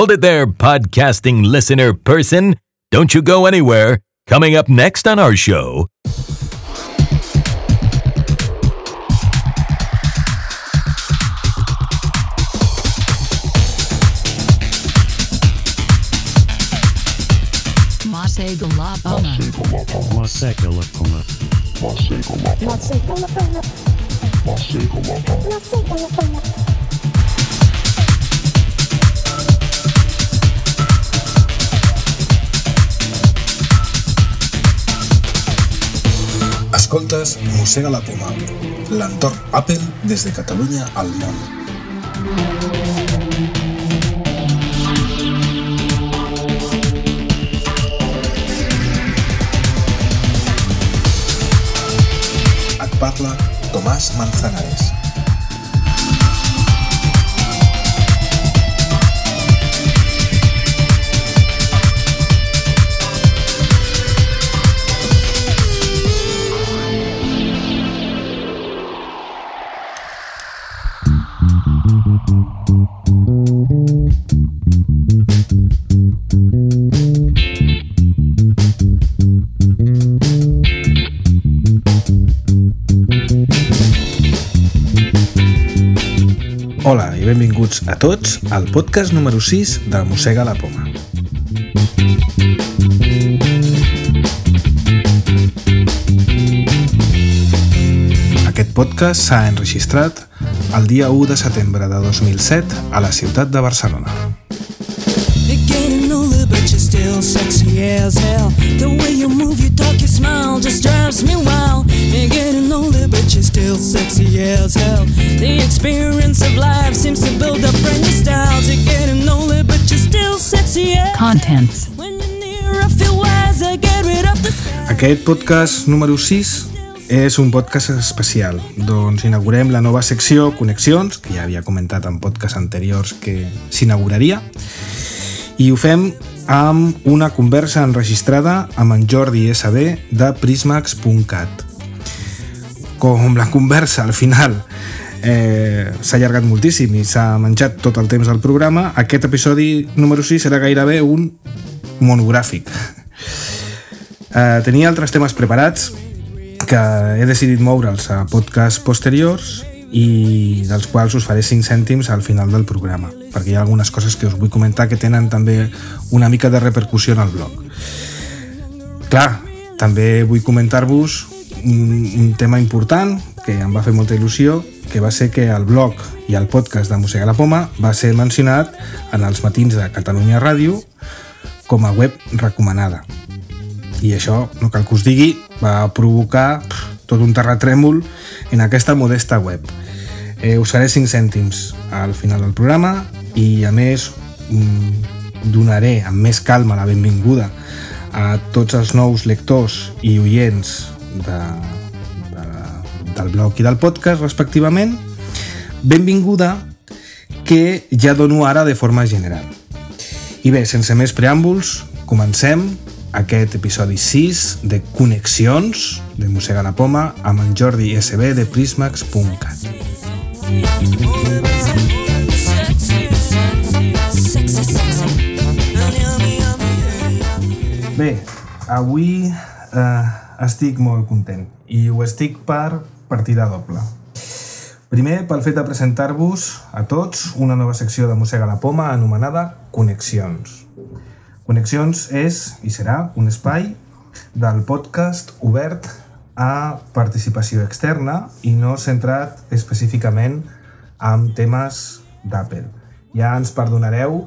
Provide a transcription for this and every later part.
Hold it there, podcasting listener person. Don't you go anywhere. Coming up next on our show. Mosaic La Bona. Mosaic La Poma. Escoltes Mossega la Poma, l'entorn Apple des de Catalunya al món. Et parla Tomàs Manzanares. Benvinguts a tots al podcast número 6 de Mossega la Poma. Aquest podcast s'ha enregistrat el dia 1 de setembre de 2007 a la ciutat de Barcelona. Sexy as hell. The experience the Aquest podcast número 6 és un podcast especial. Doncs inaugurem la nova secció Connexions, que ja havia comentat en podcasts anteriors que s'inauguraria, i ho fem amb una conversa enregistrada amb en Jordi SB de Prismax.cat. Com la conversa al final eh, s'ha allargat moltíssim i s'ha menjat tot el temps del programa, aquest episodi número 6 serà gairebé un monogràfic. Eh, tenia altres temes preparats que he decidit moure'ls a podcasts posteriors i dels quals us faré 5 cèntims al final del programa, perquè hi ha algunes coses que us vull comentar que tenen també una mica de repercussió en el blog. Clar, també vull comentar-vos un, un tema important que em va fer molta il·lusió, que va ser que el blog i el podcast de Mossega la Poma va ser mencionat en els matins de Catalunya Ràdio com a web recomanada. I això, no cal que us digui, va provocar tot un terratrèmol en aquesta modesta web. Eh, us faré 5 cèntims al final del programa i a més mm, donaré amb més calma la benvinguda a tots els nous lectors i oients de, del blog i del podcast respectivament benvinguda que ja dono ara de forma general. I bé, sense més preàmbuls comencem aquest episodi 6 de Connexions de Mossega la Poma amb en Jordi SB de Prismax.cat Bé, avui eh, estic molt content. I ho estic per partida doble. Primer, pel fet de presentar-vos a tots una nova secció de Mossega la Poma anomenada Connexions. Connexions és i serà un espai del podcast obert a participació externa i no centrat específicament en temes d'Apple. Ja ens perdonareu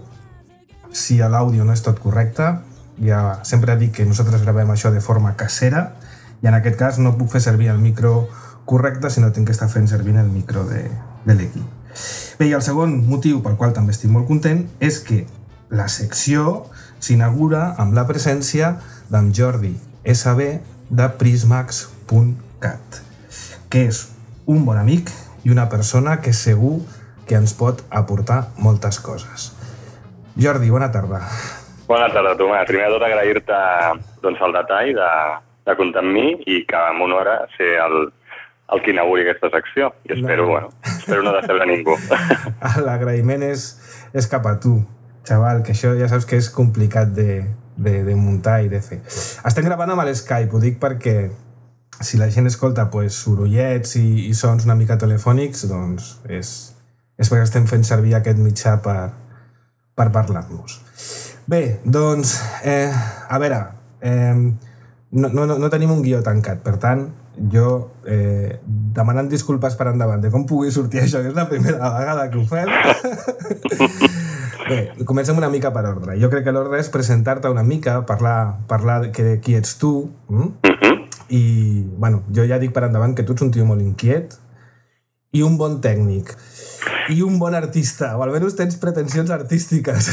si l'àudio no és tot correcte, ja sempre dic que nosaltres gravem això de forma casera i en aquest cas no puc fer servir el micro correcte sinó tinc que estar fent servir el micro de, de l'equip. Bé, i el segon motiu pel qual també estic molt content és que la secció s'inaugura amb la presència d'en Jordi SB de Prismax.cat que és un bon amic i una persona que segur que ens pot aportar moltes coses. Jordi, bona tarda. Bona tarda, Tomàs. Primer de tot, agrair-te doncs, el detall de, de comptar amb mi i que m'honora ser el, el que inauguri aquesta secció. I espero, No. bueno, espero no decebre ningú. L'agraïment és, és cap a tu. xaval, que això ja saps que és complicat de, de, de muntar i de fer. Estem gravant amb l'Skype, ho dic perquè si la gent escolta pues, sorollets i, i sons una mica telefònics, doncs és, és perquè estem fent servir aquest mitjà per, per parlar-nos. Bé, doncs, eh, a veure, eh, no, no, no tenim un guió tancat, per tant, jo eh, demanant disculpes per endavant de com pugui sortir això, que és la primera vegada que ho fem. Bé, comencem una mica per ordre. Jo crec que l'ordre és presentar-te una mica, parlar, parlar de que, qui ets tu, mm? i bueno, jo ja dic per endavant que tu ets un tio molt inquiet i un bon tècnic i un bon artista, o almenys tens pretensions artístiques.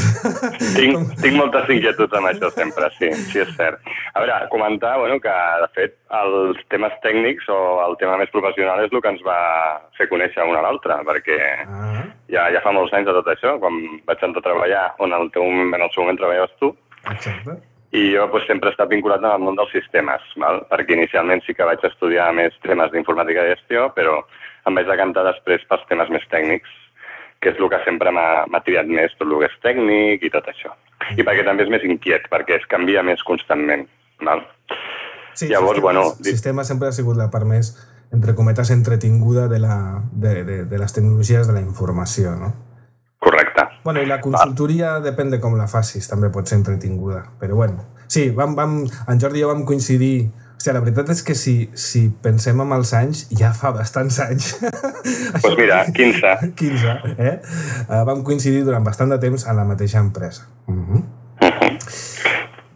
Tinc, tinc moltes inquietuds amb això sempre, sí, sí és cert. A veure, comentar bueno, que, de fet, els temes tècnics o el tema més professional és el que ens va fer conèixer un a l'altre, perquè Ah, ja, ja fa molts anys de tot això, quan vaig entrar a treballar, on el teu, en el seu moment treballaves tu, exacte. i jo doncs, sempre he estat vinculat amb el món dels sistemes, val? perquè inicialment sí que vaig estudiar més temes d'informàtica i gestió, però em vaig decantar després pels temes més tècnics, que és el que sempre m'ha triat més, tot el que és tècnic i tot això. I perquè també és més inquiet, perquè es canvia més constantment. Val? Sí, Llavors, sistemes, bueno, El sistema sempre ha sigut la part més, entre cometes, entretinguda de, la, de, de, de les tecnologies de la informació, no? Correcte. Bueno, i la consultoria depèn de com la facis, també pot ser entretinguda. Però bueno, sí, vam, vam, en Jordi i jo vam coincidir... Hòstia, la veritat és que si, si pensem en els anys, ja fa bastants anys. Doncs pues mira, 15. 15, eh? Uh, vam coincidir durant bastant de temps a la mateixa empresa. Uh -huh.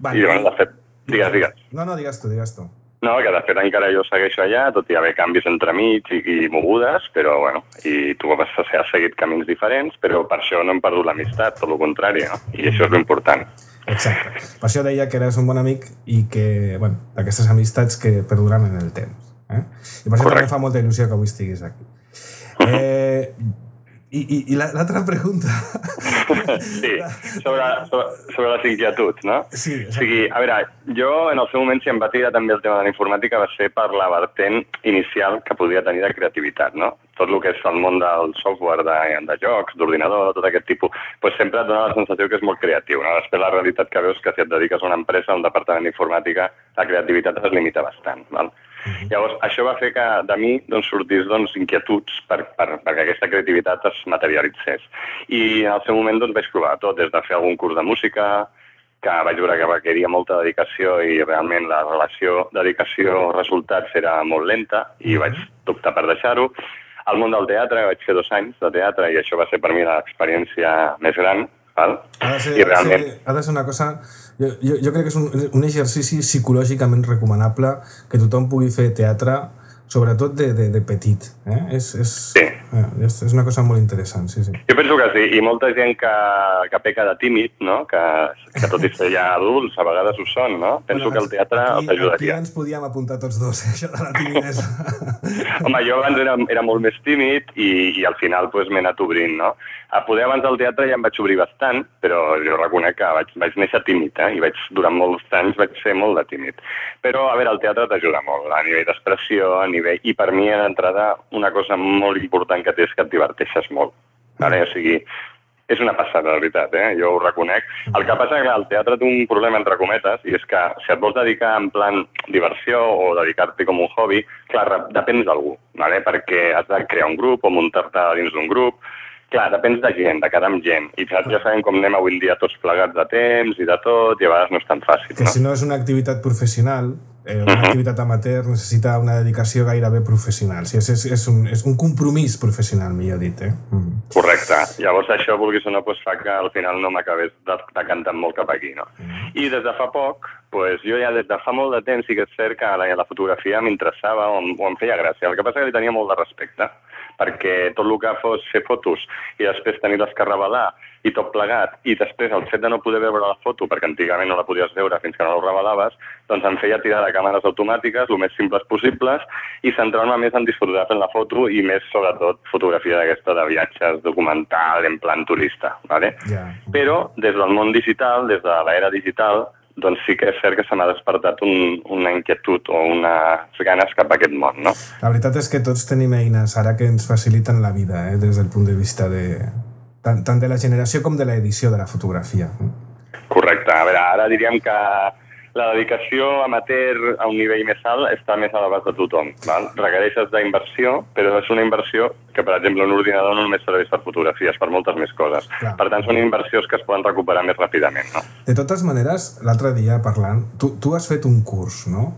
vale. I, bueno, de fet, digues, digues. No, no, digues tu, digues tu. No, que de fet encara jo segueixo allà, tot i haver canvis entremig i, i mogudes, però bueno, i tu has, has seguit camins diferents, però per això no hem perdut l'amistat, tot el contrari, no? I això és l'important. Exacte. Per això deia que eres un bon amic i que, bueno, d'aquestes amistats que perduran en el temps. Eh? I per això Correcte. també fa molta il·lusió que avui estiguis aquí. Eh, I i, i la- l'altra pregunta... Sí, sobre, sobre, sobre les inquietuds, no? Sí, O sigui, a veure, jo en el seu moment si em va tirar també el tema de la informàtica va ser per la vertent inicial que podia tenir de creativitat, no? Tot el que és el món del software, de, de jocs, d'ordinador, tot aquest tipus, pues sempre et dona la sensació que és molt creatiu, no? Després la realitat que veus que si et dediques a una empresa, a un departament d'informàtica, la creativitat es limita bastant, val? Llavors, això va fer que de mi doncs, sortís doncs, inquietuds per, per, perquè aquesta creativitat es materialitzés. I en el seu moment doncs, vaig provar tot, des de fer algun curs de música, que vaig veure que requeria molta dedicació i realment la relació dedicació-resultats era molt lenta i vaig optar per deixar-ho. Al món del teatre, vaig fer dos anys de teatre i això va ser per mi l'experiència més gran. Val? Ha de, ser, I realment, ha de ser una cosa... Jo, jo, jo crec que és un, un exercici psicològicament recomanable que tothom pugui fer teatre, sobretot de, de, de petit. Eh? És, és, Sí. És, és una cosa molt interessant, sí, sí. Jo penso que sí, i molta gent que, que peca de tímid, no? que, que tot i ser ja adults, a vegades ho són, no? Penso que el teatre aquí, els ajudaria. Aquí ens podíem apuntar tots dos, eh, això de la timidesa. Home, jo abans era, era molt més tímid i, i al final pues, m'he anat obrint, no? A poder abans del teatre ja em vaig obrir bastant, però jo reconec que vaig, vaig néixer tímid, eh? I vaig, durant molts anys vaig ser molt de tímid. Però, a veure, el teatre t'ajuda molt, a nivell d'expressió, a nivell... I per mi, d'entrada, una cosa molt important que té és que et diverteixes molt. Vale? O sigui, és una passada, la veritat, eh? jo ho reconec. El que passa és que el teatre té un problema, entre cometes, i és que si et vols dedicar en plan diversió o dedicar-t'hi com un hobby, clar, depens d'algú, vale? perquè has de crear un grup o muntar-te dins d'un grup. Clar, depens de gent, de quedar amb gent. I ja, ja sabem com anem avui en dia tots plegats de temps i de tot, i a vegades no és tan fàcil. que No? si no és una activitat professional, eh, una activitat amateur necessita una dedicació gairebé professional. Sí, és, és, és, un, és un compromís professional, millor dit. Eh? Mm. Correcte. Llavors això, vulguis o no, doncs fa que al final no m'acabés de- decantant molt cap aquí, no? I des de fa poc, doncs jo ja des de fa molt de temps sí que és cert que la, la fotografia m'interessava o, o em feia gràcia. El que passa que li tenia molt de respecte, perquè tot el que fos fer fotos i després tenir-les que revelar i tot plegat, i després el fet de no poder veure la foto, perquè antigament no la podies veure fins que no la revelaves, doncs em feia tirar de càmeres automàtiques, el més simples possibles, i centrar-me més en disfrutar fent la foto i més, sobretot, fotografia d'aquesta de viatges, documental, en plan turista. ¿vale? Ja. Però des del món digital, des de l'era digital, doncs sí que és cert que se m'ha despertat un, una inquietud o unes ganes cap a aquest món, no? La veritat és que tots tenim eines ara que ens faciliten la vida, eh? des del punt de vista de, tant, tant de la generació com de l'edició de la fotografia. Correcte. A veure, ara diríem que la dedicació amateur a un nivell més alt està més a l'abast de tothom. Val? Requereixes d'inversió, però és una inversió que, per exemple, un ordinador no només serveix per fotografies, per moltes més coses. Clar. Per tant, són inversions que es poden recuperar més ràpidament. No? De totes maneres, l'altre dia parlant, tu, tu has fet un curs, no?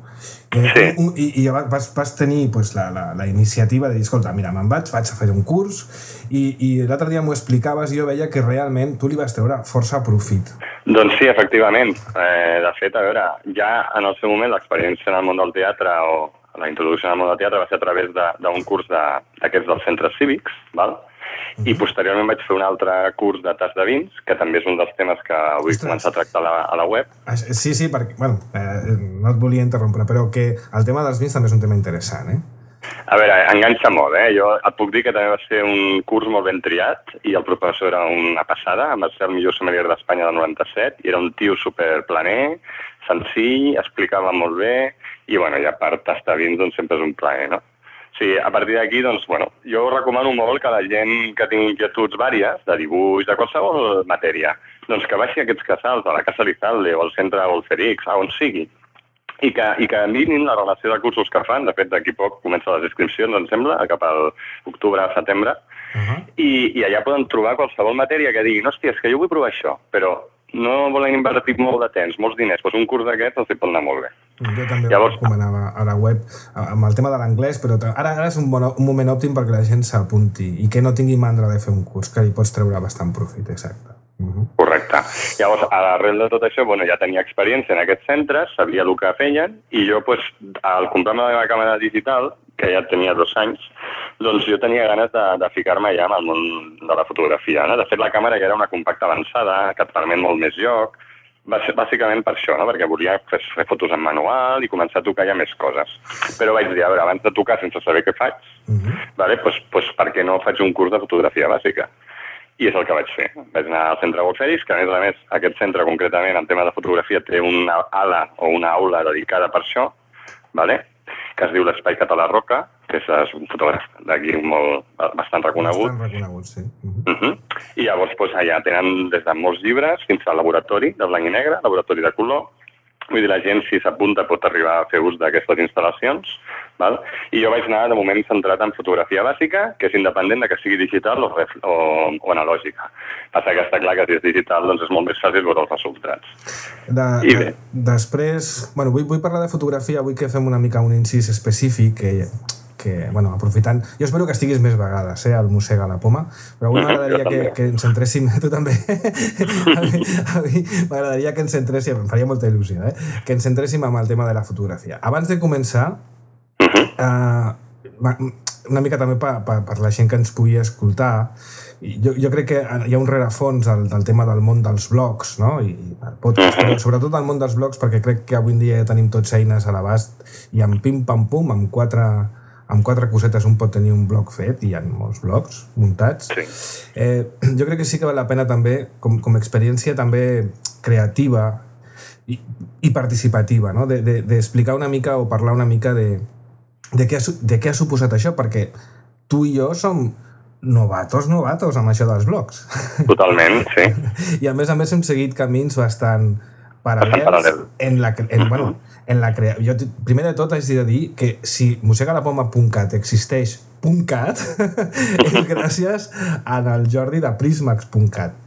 Sí. I i vas, vas tenir pues, la, la, la iniciativa de dir, escolta, mira, me'n vaig, vaig a fer un curs, i, i l'altre dia m'ho explicaves i jo veia que realment tu li vas treure força profit. Doncs sí, efectivament. Eh, de fet, a veure, ja en el seu moment l'experiència en el món del teatre o la introducció en el món del teatre va ser a través de- d'un curs de- d'aquests dels centres cívics, val? I posteriorment vaig fer un altre curs de tas de vins, que també és un dels temes que vull Ostres. començar a tractar a la, a la web. Ah, Sí, sí, perquè, bueno, eh, no et volia interrompre, però que el tema dels vins també és un tema interessant, eh? A veure, enganxa molt, eh? Jo et puc dir que també va ser un curs molt ben triat i el professor era una passada, va ser el millor sommelier d'Espanya del 97 i era un tio superplaner, senzill, explicava molt bé i, bueno, i a part tastar vins doncs sempre és un plaer, no? Sí, a partir d'aquí, doncs, bueno, jo recomano molt que la gent que tingui inquietuds vàries, de dibuix, de qualsevol matèria, doncs que baixi a aquests casals, a la Casa Lizalde o al centre Golferix, a on sigui, i que, i que mirin la relació de cursos que fan. De fet, d'aquí a poc comença les inscripcions, em sembla, cap al octubre, setembre, Uh -huh. i, i allà poden trobar qualsevol matèria que diguin, hòstia, és que jo vull provar això, però no volen invertir molt de temps, molts diners, doncs un curs d'aquests els hi pot anar molt bé. Jo també Llavors- ho recomanava a la web a- amb el tema de l'anglès, però ara, ara és un, bon, un moment òptim perquè la gent s'apunti i que no tingui mandra de fer un curs, que li pots treure bastant profit, exacte. Uh -huh. Correcte. Llavors, a l'arrel de tot això, bueno, ja tenia experiència en aquests centres, sabia el que feien, i jo, pues, al comprar-me la meva càmera digital, que ja tenia dos anys, doncs jo tenia ganes de, de ficar-me ja en el món de la fotografia. No? De fet, la càmera ja era una compacta avançada, que et permet molt més joc, va ser bàsicament per això, no? perquè volia fer, fer fotos en manual i començar a tocar ja més coses. Però vaig dir, a veure, abans de tocar sense saber què faig, Uh -huh. vale? pues, pues, per què no faig un curs de fotografia bàsica? I és el que vaig fer. Vaig anar al centre Golferis, que a més a més aquest centre concretament en tema de fotografia té una ala o una aula dedicada per això, vale? que es diu l'Espai Català Roca, que és un fotògraf d'aquí molt, bastant reconegut. Bastant reconegut, sí. Uh -huh. Uh -huh. I llavors doncs, allà tenen des de molts llibres fins al laboratori de blanc i negre, laboratori de color. Vull dir, la gent, si s'apunta, pot arribar a fer ús d'aquestes instal·lacions. Val? I jo vaig anar, de moment, centrat en fotografia bàsica, que és independent de que sigui digital o, o, o analògica. Passa que està clar que si és digital doncs és molt més fàcil veure els resultats. De, I de, bé. després, bueno, vull, vull parlar de fotografia, vull que fem una mica un incís específic que, que bueno, aprofitant... Jo espero que estiguis més vegades, eh, al Mossega la Poma, però avui m'agradaria que, que ens centréssim... Tu també? a mi, a mi m'agradaria que ens centréssim, em faria molta il·lusió, eh? que ens centréssim amb el tema de la fotografia. Abans de començar, uh, una mica també per, per, per la gent que ens pugui escoltar, jo, jo crec que hi ha un rerefons del, del tema del món dels blogs, no? I, i el podcast, però sobretot el món dels blogs, perquè crec que avui en dia ja tenim tots eines a l'abast i amb pim-pam-pum, amb quatre, amb quatre cosetes un pot tenir un blog fet, i hi ha molts blogs muntats. Sí. Eh, jo crec que sí que val la pena també, com, com a experiència també creativa i, i participativa, no? d'explicar de, d'explicar una mica o parlar una mica de, de, què ha, de què ha suposat això, perquè tu i jo som novatos, novatos amb això dels blogs. Totalment, sí. I a més a més hem seguit camins bastant paral·lels paral·lel. en la, en, bueno, en la crea... Jo, primer de tot, haig de dir que si mosegalapoma.cat existeix .cat és gràcies el Jordi de prismax.cat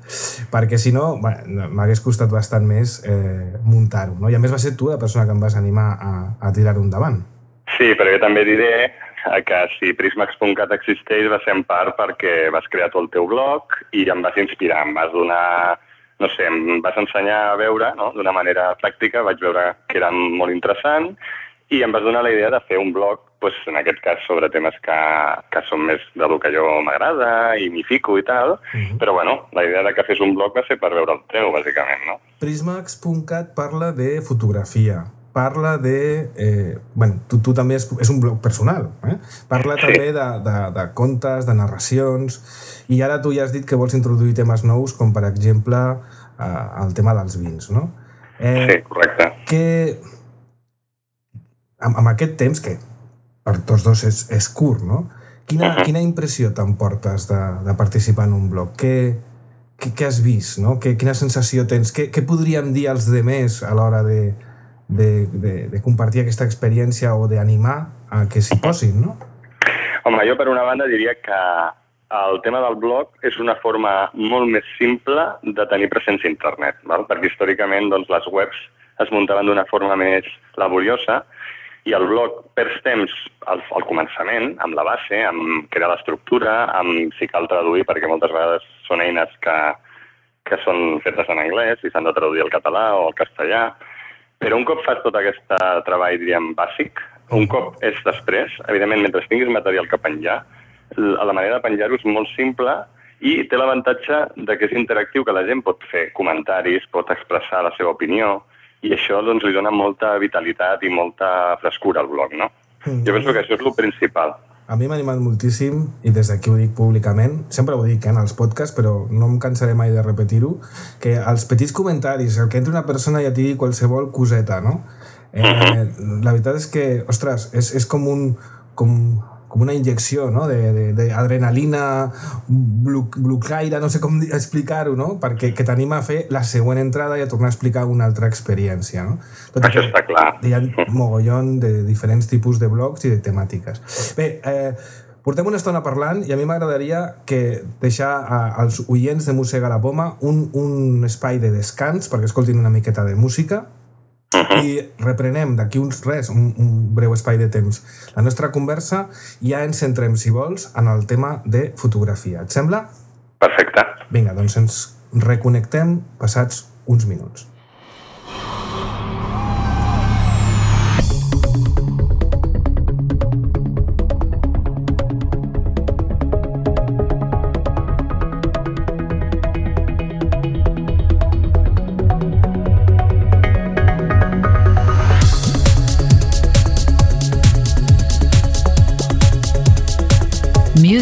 perquè si no, bueno, m'hagués costat bastant més eh, muntar-ho. No? I a més va ser tu la persona que em vas animar a, a tirar-ho endavant. Sí, però jo també diré que si Prismax.cat existeix va ser en part perquè vas crear tu el teu blog i em vas inspirar, em vas donar, no sé, em vas ensenyar a veure no? d'una manera pràctica, vaig veure que era molt interessant i em vas donar la idea de fer un blog, pues, en aquest cas, sobre temes que, que són més del que jo m'agrada i m'hi fico i tal, però bueno, la idea de que fes un blog va ser per veure el teu, bàsicament, no? Prismax.cat parla de fotografia, parla de... Eh, bueno, tu, tu també és, és un blog personal, eh? Parla Sí. també de, de, de contes, de narracions, i ara tu ja has dit que vols introduir temes nous, com per exemple eh, el tema dels vins, no? Eh, Sí, correcte. que amb, amb aquest temps, que per tots dos és, és curt, no? Quina, Mhm. quina impressió t'emportes de, de participar en un blog? Què, què, què has vist, no? Que, quina sensació tens? Què, què podríem dir als demés a l'hora de, de, de, de compartir aquesta experiència o d'animar a que s'hi posin, no? Home, jo per una banda diria que el tema del blog és una forma molt més simple de tenir presència a internet, val? perquè històricament doncs, les webs es muntaven d'una forma més laboriosa i el blog perds temps al, al començament, amb la base, amb crear l'estructura, amb si cal traduir, perquè moltes vegades són eines que, que són fetes en anglès i s'han de traduir al català o al castellà. Però un cop fas tot aquest treball, diríem, bàsic, un cop és després, evidentment, mentre tinguis material que penjar, la manera de penjar-ho és molt simple i té l'avantatge de que és interactiu, que la gent pot fer comentaris, pot expressar la seva opinió, i això doncs, li dona molta vitalitat i molta frescura al blog, no? Mm. Jo penso que això és el principal. A mi m'ha animat moltíssim, i des d'aquí ho dic públicament, sempre ho dic eh, en els podcasts, però no em cansaré mai de repetir-ho, que els petits comentaris, el que entra una persona i et digui qualsevol coseta, no? Eh, mm-hmm. la veritat és que, ostres, és, és com un... Com, com una injecció no? d'adrenalina, blucaire, no sé com explicar-ho, no? perquè que t'anima a fer la següent entrada i a tornar a explicar una altra experiència. No? Tot Això està clar. Hi ha mogollon de diferents tipus de blogs i de temàtiques. Bé, eh, portem una estona parlant i a mi m'agradaria que deixar als oients de Mossega la Poma un, un espai de descans perquè escoltin una miqueta de música Uh -huh. i reprenem d'aquí uns res, un, un breu espai de temps, la nostra conversa i ja ens centrem, si vols, en el tema de fotografia. Et sembla? Perfecte. Vinga, doncs ens reconnectem passats uns minuts.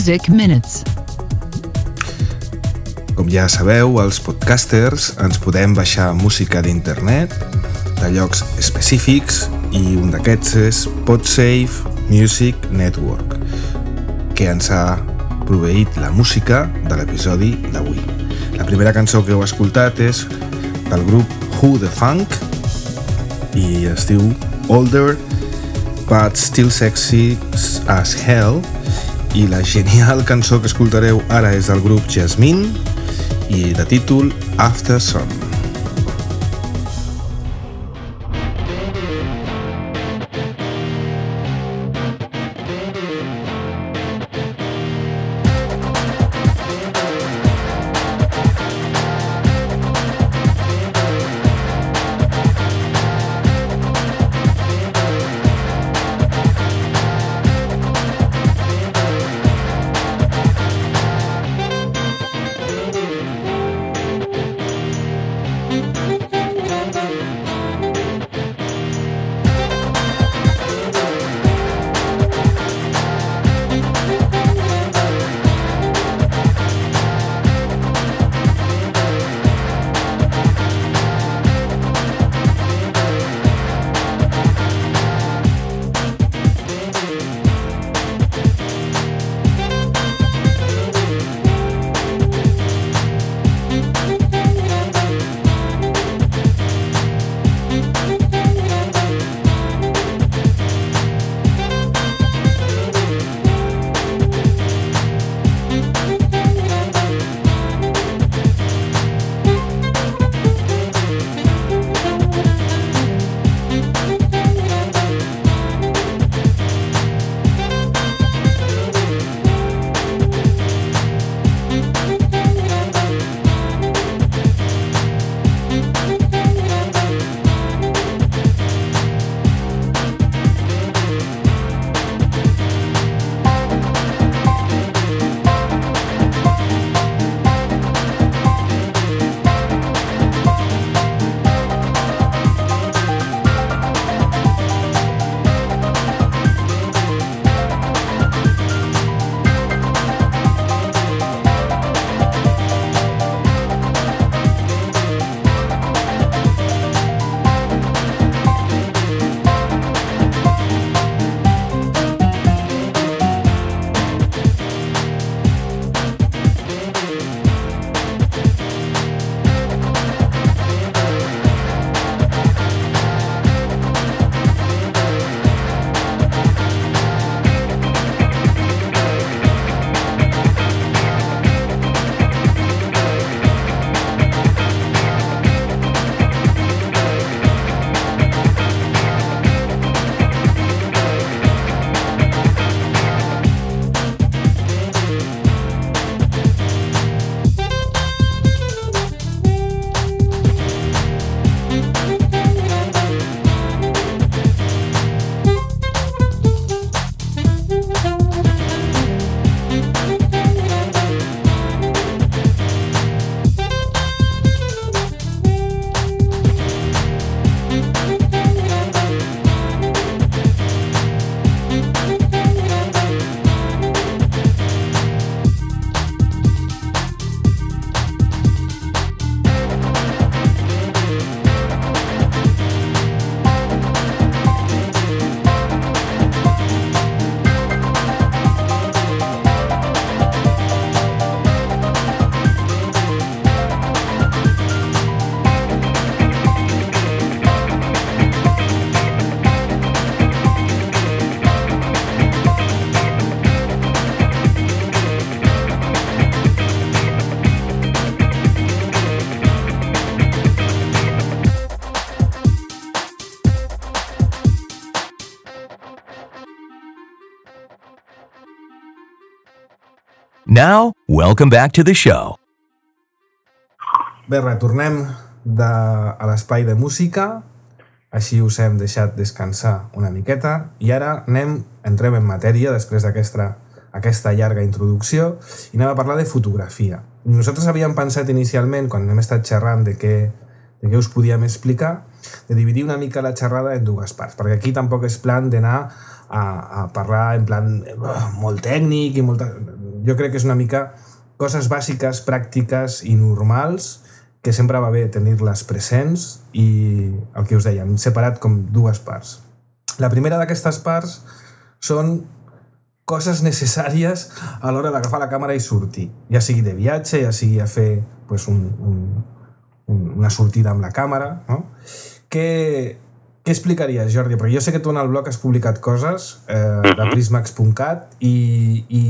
Music Minutes. Com ja sabeu, els podcasters ens podem baixar música d'internet, de llocs específics, i un d'aquests és Podsafe Music Network, que ens ha proveït la música de l'episodi d'avui. La primera cançó que heu escoltat és del grup Who the Funk i es diu Older but Still Sexy as Hell i la genial cançó que escoltareu ara és del grup Jasmine i de títol After Sun. Now, welcome back to the show. Bé, retornem de, a l'espai de música, així us hem deixat descansar una miqueta, i ara anem, entrem en matèria després d'aquesta aquesta llarga introducció i anem a parlar de fotografia. Nosaltres havíem pensat inicialment, quan hem estat xerrant de què, de què us podíem explicar, de dividir una mica la xerrada en dues parts, perquè aquí tampoc és plan d'anar a, a parlar en plan eh, molt tècnic i molta... Jo crec que és una mica coses bàsiques, pràctiques i normals que sempre va bé tenir-les presents i el que us dèiem, separat com dues parts. La primera d'aquestes parts són coses necessàries a l'hora d'agafar la càmera i sortir. Ja sigui de viatge, ja sigui a fer pues, un, un, un, una sortida amb la càmera. No? Què, què explicaries, Jordi? Perquè jo sé que tu en el blog has publicat coses eh, de prismax.cat i, i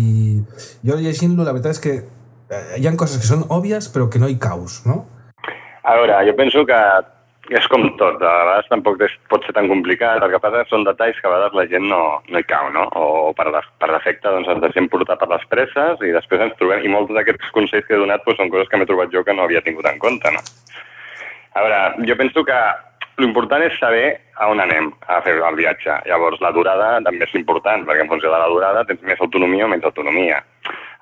jo llegint-lo la veritat és que eh, hi ha coses que són òbvies però que no hi caus, no? A veure, jo penso que és com tot, a vegades tampoc és, pot ser tan complicat, el que passa són detalls que a vegades la gent no, no hi cau, no? O per, de, per defecte doncs, ens deixem portar per les presses i després ens trobem, i molts d'aquests consells que he donat doncs, són coses que m'he trobat jo que no havia tingut en compte, no? A veure, jo penso que l'important és saber a on anem a fer el viatge. Llavors, la durada també és important, perquè en funció de la durada tens més autonomia o menys autonomia.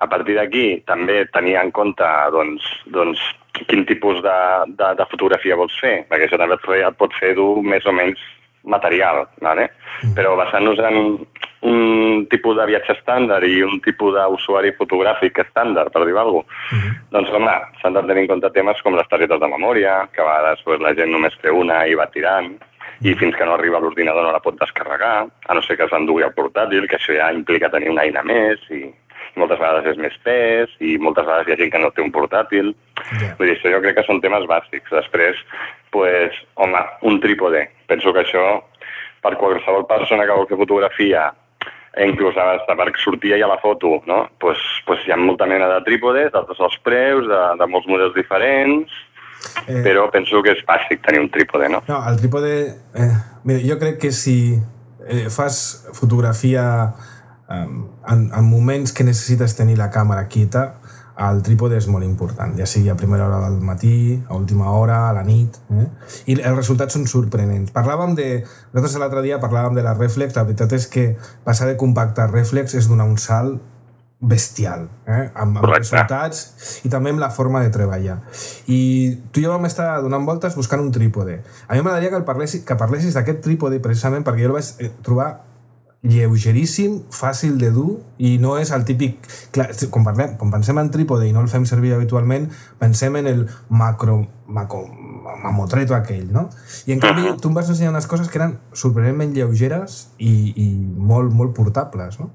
A partir d'aquí, també tenir en compte doncs, doncs, quin tipus de, de, de fotografia vols fer, perquè això també et, pot fer dur més o menys material, ¿vale? però basant-nos en un tipus de viatge estàndard i un tipus d'usuari fotogràfic estàndard, per dir alguna cosa, doncs, home, s'han de tenir en compte temes com les targetes de memòria, que a vegades pues, la gent només té una i va tirant, i fins que no arriba a l'ordinador no la pot descarregar, a no ser que s'endugui el portàtil, que això ja implica tenir una eina més, i, moltes vegades és més pes, i moltes vegades hi ha gent que no té un portàtil. Ja. Vull dir, això jo crec que són temes bàsics. Després, pues, home, un trípode. Penso que això, per qualsevol persona que vol fer fotografia, inclús hasta per sortir ja la foto, no? pues, pues hi ha molta mena de trípodes, de tots els preus, de, de molts models diferents, Eh, però penso que és bàsic tenir un trípode, no? No, el trípode... Eh, mira, jo crec que si eh, fas fotografia eh, en, en moments que necessites tenir la càmera quieta, el trípode és molt important, ja sigui a primera hora del matí, a última hora, a la nit... Eh? I els resultats són sorprenents. Parlàvem de... Nosaltres l'altre dia parlàvem de la reflex, la veritat és que passar de compacte a reflex és donar un salt bestial, eh? amb, amb resultats i també amb la forma de treballar. I tu i jo vam estar donant voltes buscant un trípode. A mi m'agradaria que, el parlessis, que parlessis d'aquest trípode precisament perquè jo el vaig eh, trobar lleugeríssim, fàcil de dur i no és el típic... Clar, quan, parlem, quan pensem en trípode i no el fem servir habitualment, pensem en el macro, macro mamotreto aquell, no? I en canvi tu em vas ensenyar unes coses que eren sorprenentment lleugeres i, i molt, molt portables, no?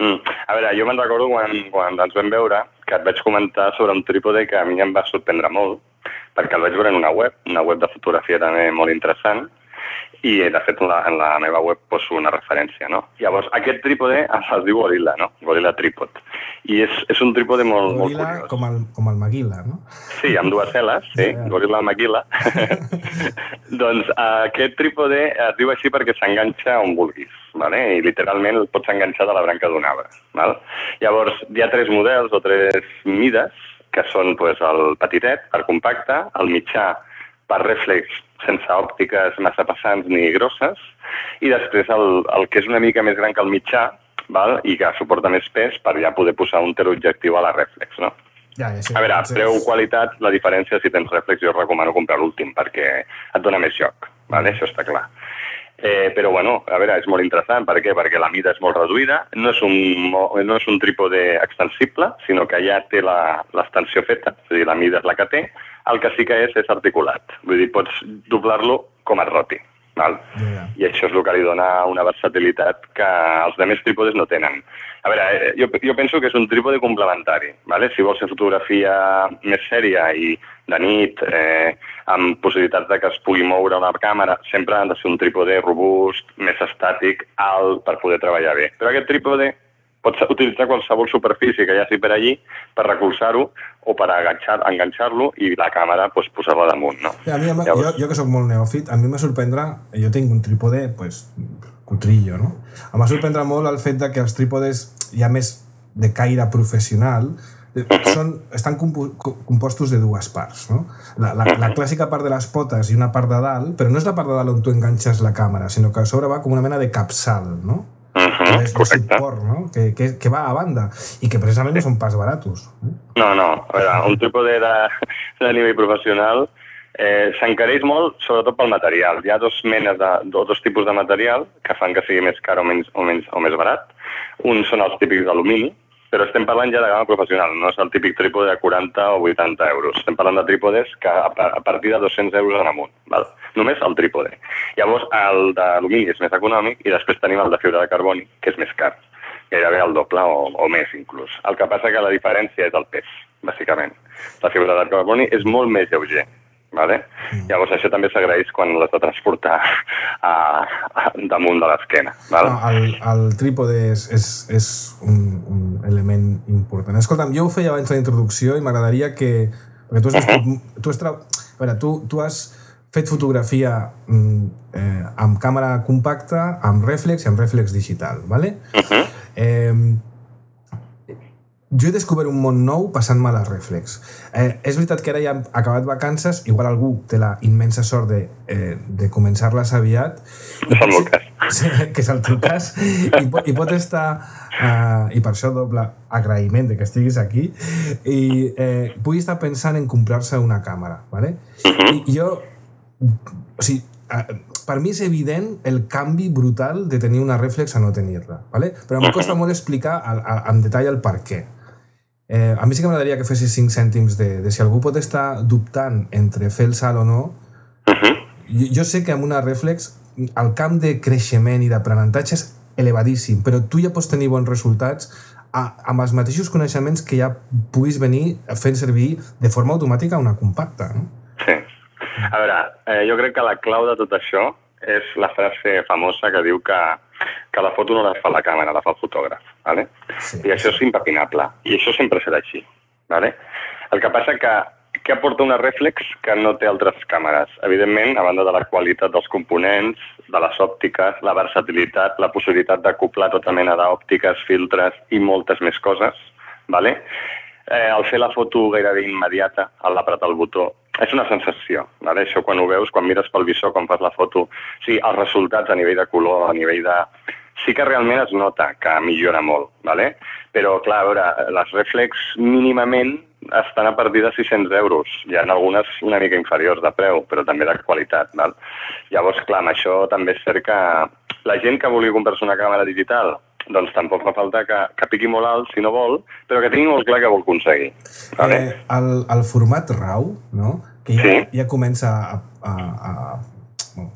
Mm. A veure, jo me'n recordo quan, quan ens vam veure que et vaig comentar sobre un trípode que a mi em va sorprendre molt, perquè el vaig veure en una web, una web de fotografia també molt interessant, i de fet en la, en la meva web poso una referència, no? Llavors, aquest trípode es, es diu Gorilla, no? Gorilla Tripod. I és, és un trípode molt, molt Gorila curiós. com el, com el Maguila, no? Sí, amb dues L's, sí. Gorilla Maquila. doncs aquest trípode es diu així perquè s'enganxa on vulguis, vale? i literalment el pots enganxar de la branca d'un arbre. Val? Llavors, hi ha tres models o tres mides, que són pues, el petitet, per compacte, el mitjà, per reflex sense òptiques massa passants ni grosses, i després el, el que és una mica més gran que el mitjà, val? i que suporta més pes per ja poder posar un teleobjectiu a la reflex, no? Ja, ja sé, A veure, potser- preu-qualitat, la diferència, si tens reflex, jo recomano comprar l'últim, perquè et dona més joc, vale? això està clar. Eh, però, bueno, a veure, és molt interessant. Per què? Perquè la mida és molt reduïda, no és un, no és un trípode extensible, sinó que ja té la- l'extensió feta, és a dir, la mida és la que té. El que sí que és, és articulat. Vull dir, pots doblar-lo com et roti. Val? Ja. I això és el que li dona una versatilitat que els altres trípodes no tenen. A veure, eh, jo, jo penso que és un trípode complementari. ¿vale? Si vols fer fotografia més sèria i de nit, eh, amb possibilitats de que es pugui moure la càmera, sempre han de ser un trípode robust, més estàtic, alt, per poder treballar bé. Però aquest trípode pots utilitzar qualsevol superfície que hi hagi per allí per recolzar-ho o per enganxar- enganxar-lo i la càmera pues, posar-la damunt. No? A mi, Llavors- jo, jo que sóc molt neòfit, a mi em va sorprendre, jo tinc un trípode, pues, cutrillo, no? Em va sorprendre molt el fet de que els trípodes ha més de caire professional eh, són, estan compo co- compostos de dues parts. No? La, la, la clàssica part de les potes i una part de dalt, però no és la part de dalt on tu enganxes la càmera, sinó que a sobre va com una mena de capçal, no? Uh -huh, de correcte. suport, no? Que, que, que va a banda i que precisament no són pas baratos. Eh? No, no. A veure, un trípode de, de nivell professional eh, s'encareix molt, sobretot pel material. Hi ha dos menes de, dos, tipus de material que fan que sigui més car o, menys, o, menys, o més barat. Un són els típics d'alumini, però estem parlant ja de gamma professional, no és el típic trípode de 40 o 80 euros. Estem parlant de trípodes que a, a partir de 200 euros en amunt. Val? Només el trípode. Llavors, el d'alumini és més econòmic i després tenim el de fibra de carboni, que és més car. Gairebé el doble o, o més, inclús. El que passa que la diferència és el pes, bàsicament. La fibra de carboni és molt més lleuger. Vale? Llavors això també s'agraeix quan l'has de transportar a, a, damunt de l'esquena. Val? No, el, el trípode és, és, és un, un element important. Escolta'm, jo ho feia abans la introducció i m'agradaria que... Perquè tu has, viscut, tu, has tra... a veure, tu, tu has fet fotografia mm, eh, amb càmera compacta, amb reflex i amb reflex digital, ¿vale? eh, jo he descobert un món nou passant-me a la reflex. Eh, és veritat que ara ja hem acabat vacances, igual algú té la immensa sort de, eh, de començar-les aviat. No és el meu cas. Sí, que és el teu cas, i, po- i pot estar, eh, i per això doble agraïment de que estiguis aquí, i eh, pugui estar pensant en comprar-se una càmera, ¿vale? I jo, o sigui, eh, per mi és evident el canvi brutal de tenir una reflex a no tenir-la, ¿vale? però em costa molt explicar al, a, en detall el per què. Eh, a mi sí que m'agradaria que fessis 5 cèntims de, de si algú pot estar dubtant entre fer el salt o no. jo, jo sé que amb una reflex el camp de creixement i d'aprenentatge és elevadíssim, però tu ja pots tenir bons resultats a, amb els mateixos coneixements que ja puguis venir fent servir de forma automàtica una compacta. No? Sí. A veure, eh, jo crec que la clau de tot això és la frase famosa que diu que, que la foto no la fa la càmera, la fa el fotògraf. ¿Vale? Sí. I això és impepinable. I això sempre serà així. ¿vale? El que passa que què aporta una reflex que no té altres càmeres? Evidentment, a banda de la qualitat dels components, de les òptiques, la versatilitat, la possibilitat d'acoplar tota mena d'òptiques, filtres i moltes més coses, ¿vale? eh, al fer la foto gairebé immediata, al apretar el botó, és una sensació. Vale? Això quan ho veus, quan mires pel visor, quan fas la foto, sí, els resultats a nivell de color, a nivell de... Sí que realment es nota que millora molt, vale? però clar, a veure, les reflex mínimament estan a partir de 600 euros. Hi ha algunes una mica inferiors de preu, però també de qualitat. Val? Llavors, clar, amb això també és cert que la gent que vulgui comprar-se una càmera digital doncs tampoc fa falta que, que piqui molt alt si no vol, però que tingui molt clar què vol aconseguir. Vale? Eh, el, el format RAW, no? que ja, Sí. ja comença a, a, a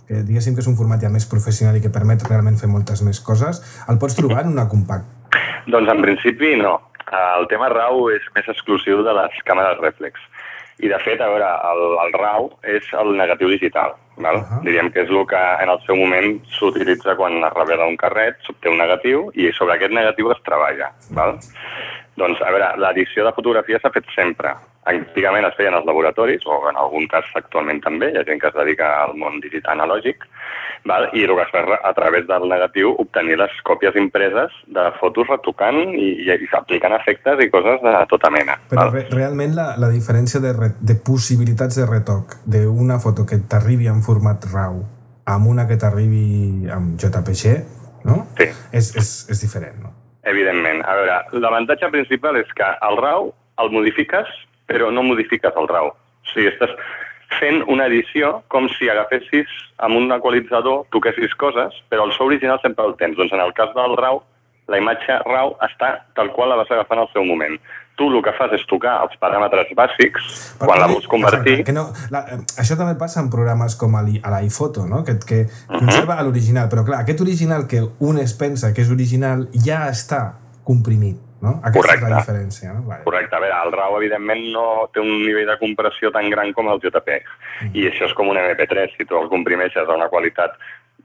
que diguéssim que és un format ja més professional i que permet realment fer moltes més coses, el pots trobar en una compact. Doncs en principi no. El tema RAW és més exclusiu de les càmeres reflex. I de fet, a veure, el, el RAW és el negatiu digital. Val? Ahà. Diríem que és el que en el seu moment s'utilitza quan es revela un carret, s'obté un negatiu i sobre aquest negatiu es treballa. Val? Doncs, a veure, l'edició de fotografia s'ha fet sempre. Antigament es feien als laboratoris, o en algun cas actualment també, hi ha gent que es dedica al món digital analògic, val? i el que es fa a través del negatiu obtenir les còpies impreses de fotos retocant i, i, i aplicant efectes i coses de tota mena. Però val? re, realment la, la diferència de, re, de possibilitats de retoc d'una foto que t'arribi en format RAW amb una que t'arribi amb JPG, no? Sí. És, és, és diferent, no? Evidentment. A veure, l'avantatge principal és que el RAW el modifiques, però no modifiques el RAW. O sigui, estàs fent una edició com si agafessis amb un equalitzador, toquessis coses, però el so original sempre el tens. Doncs en el cas del RAW, la imatge RAW està tal qual la vas agafar en el seu moment. Tu el que fas és tocar els paràmetres bàsics, quan la vols convertir... Exacte, que no, la, eh, això també passa en programes com a l'i- a l'iPhoto, no? que, que conserva l'original, però clar, aquest original que un es pensa que és original ja està comprimit. No? Aquesta és Correcte. la diferència. No? Vale. Correcte. A veure, el RAW, evidentment, no té un nivell de compressió tan gran com el JPEG. I això és com un MP3. Si tu el comprimeixes a una qualitat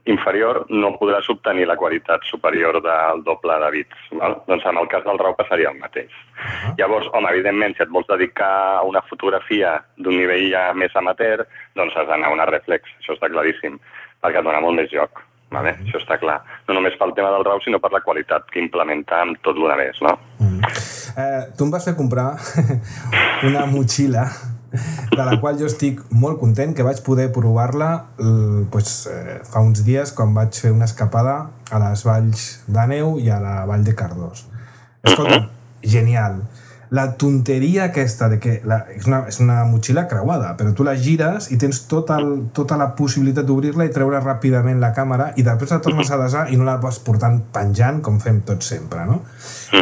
inferior, no podràs obtenir la qualitat superior del doble de bits. Val? Doncs en el cas del RAW passaria el mateix. Llavors, home, evidentment, si et vols dedicar a una fotografia d'un nivell ja més amateur, doncs has d'anar a una reflex, això està claríssim, perquè et dona molt més joc. Vale? Això està clar. No només pel tema del RAW, sinó per la qualitat que implementa amb tot l'una més, no? Mm. Eh, tu em vas fer comprar una motxilla de la qual jo estic molt content que vaig poder provar-la eh, pues, eh, fa uns dies quan vaig fer una escapada a les valls d'Àneu i a la vall de Cardós. Escolta, genial. La tonteria aquesta de que la, és, una, és una motxilla creuada, però tu la gires i tens tot el, tota la possibilitat d'obrir-la i treure ràpidament la càmera i després la tornes a desar i no la vas portant penjant com fem tots sempre, no?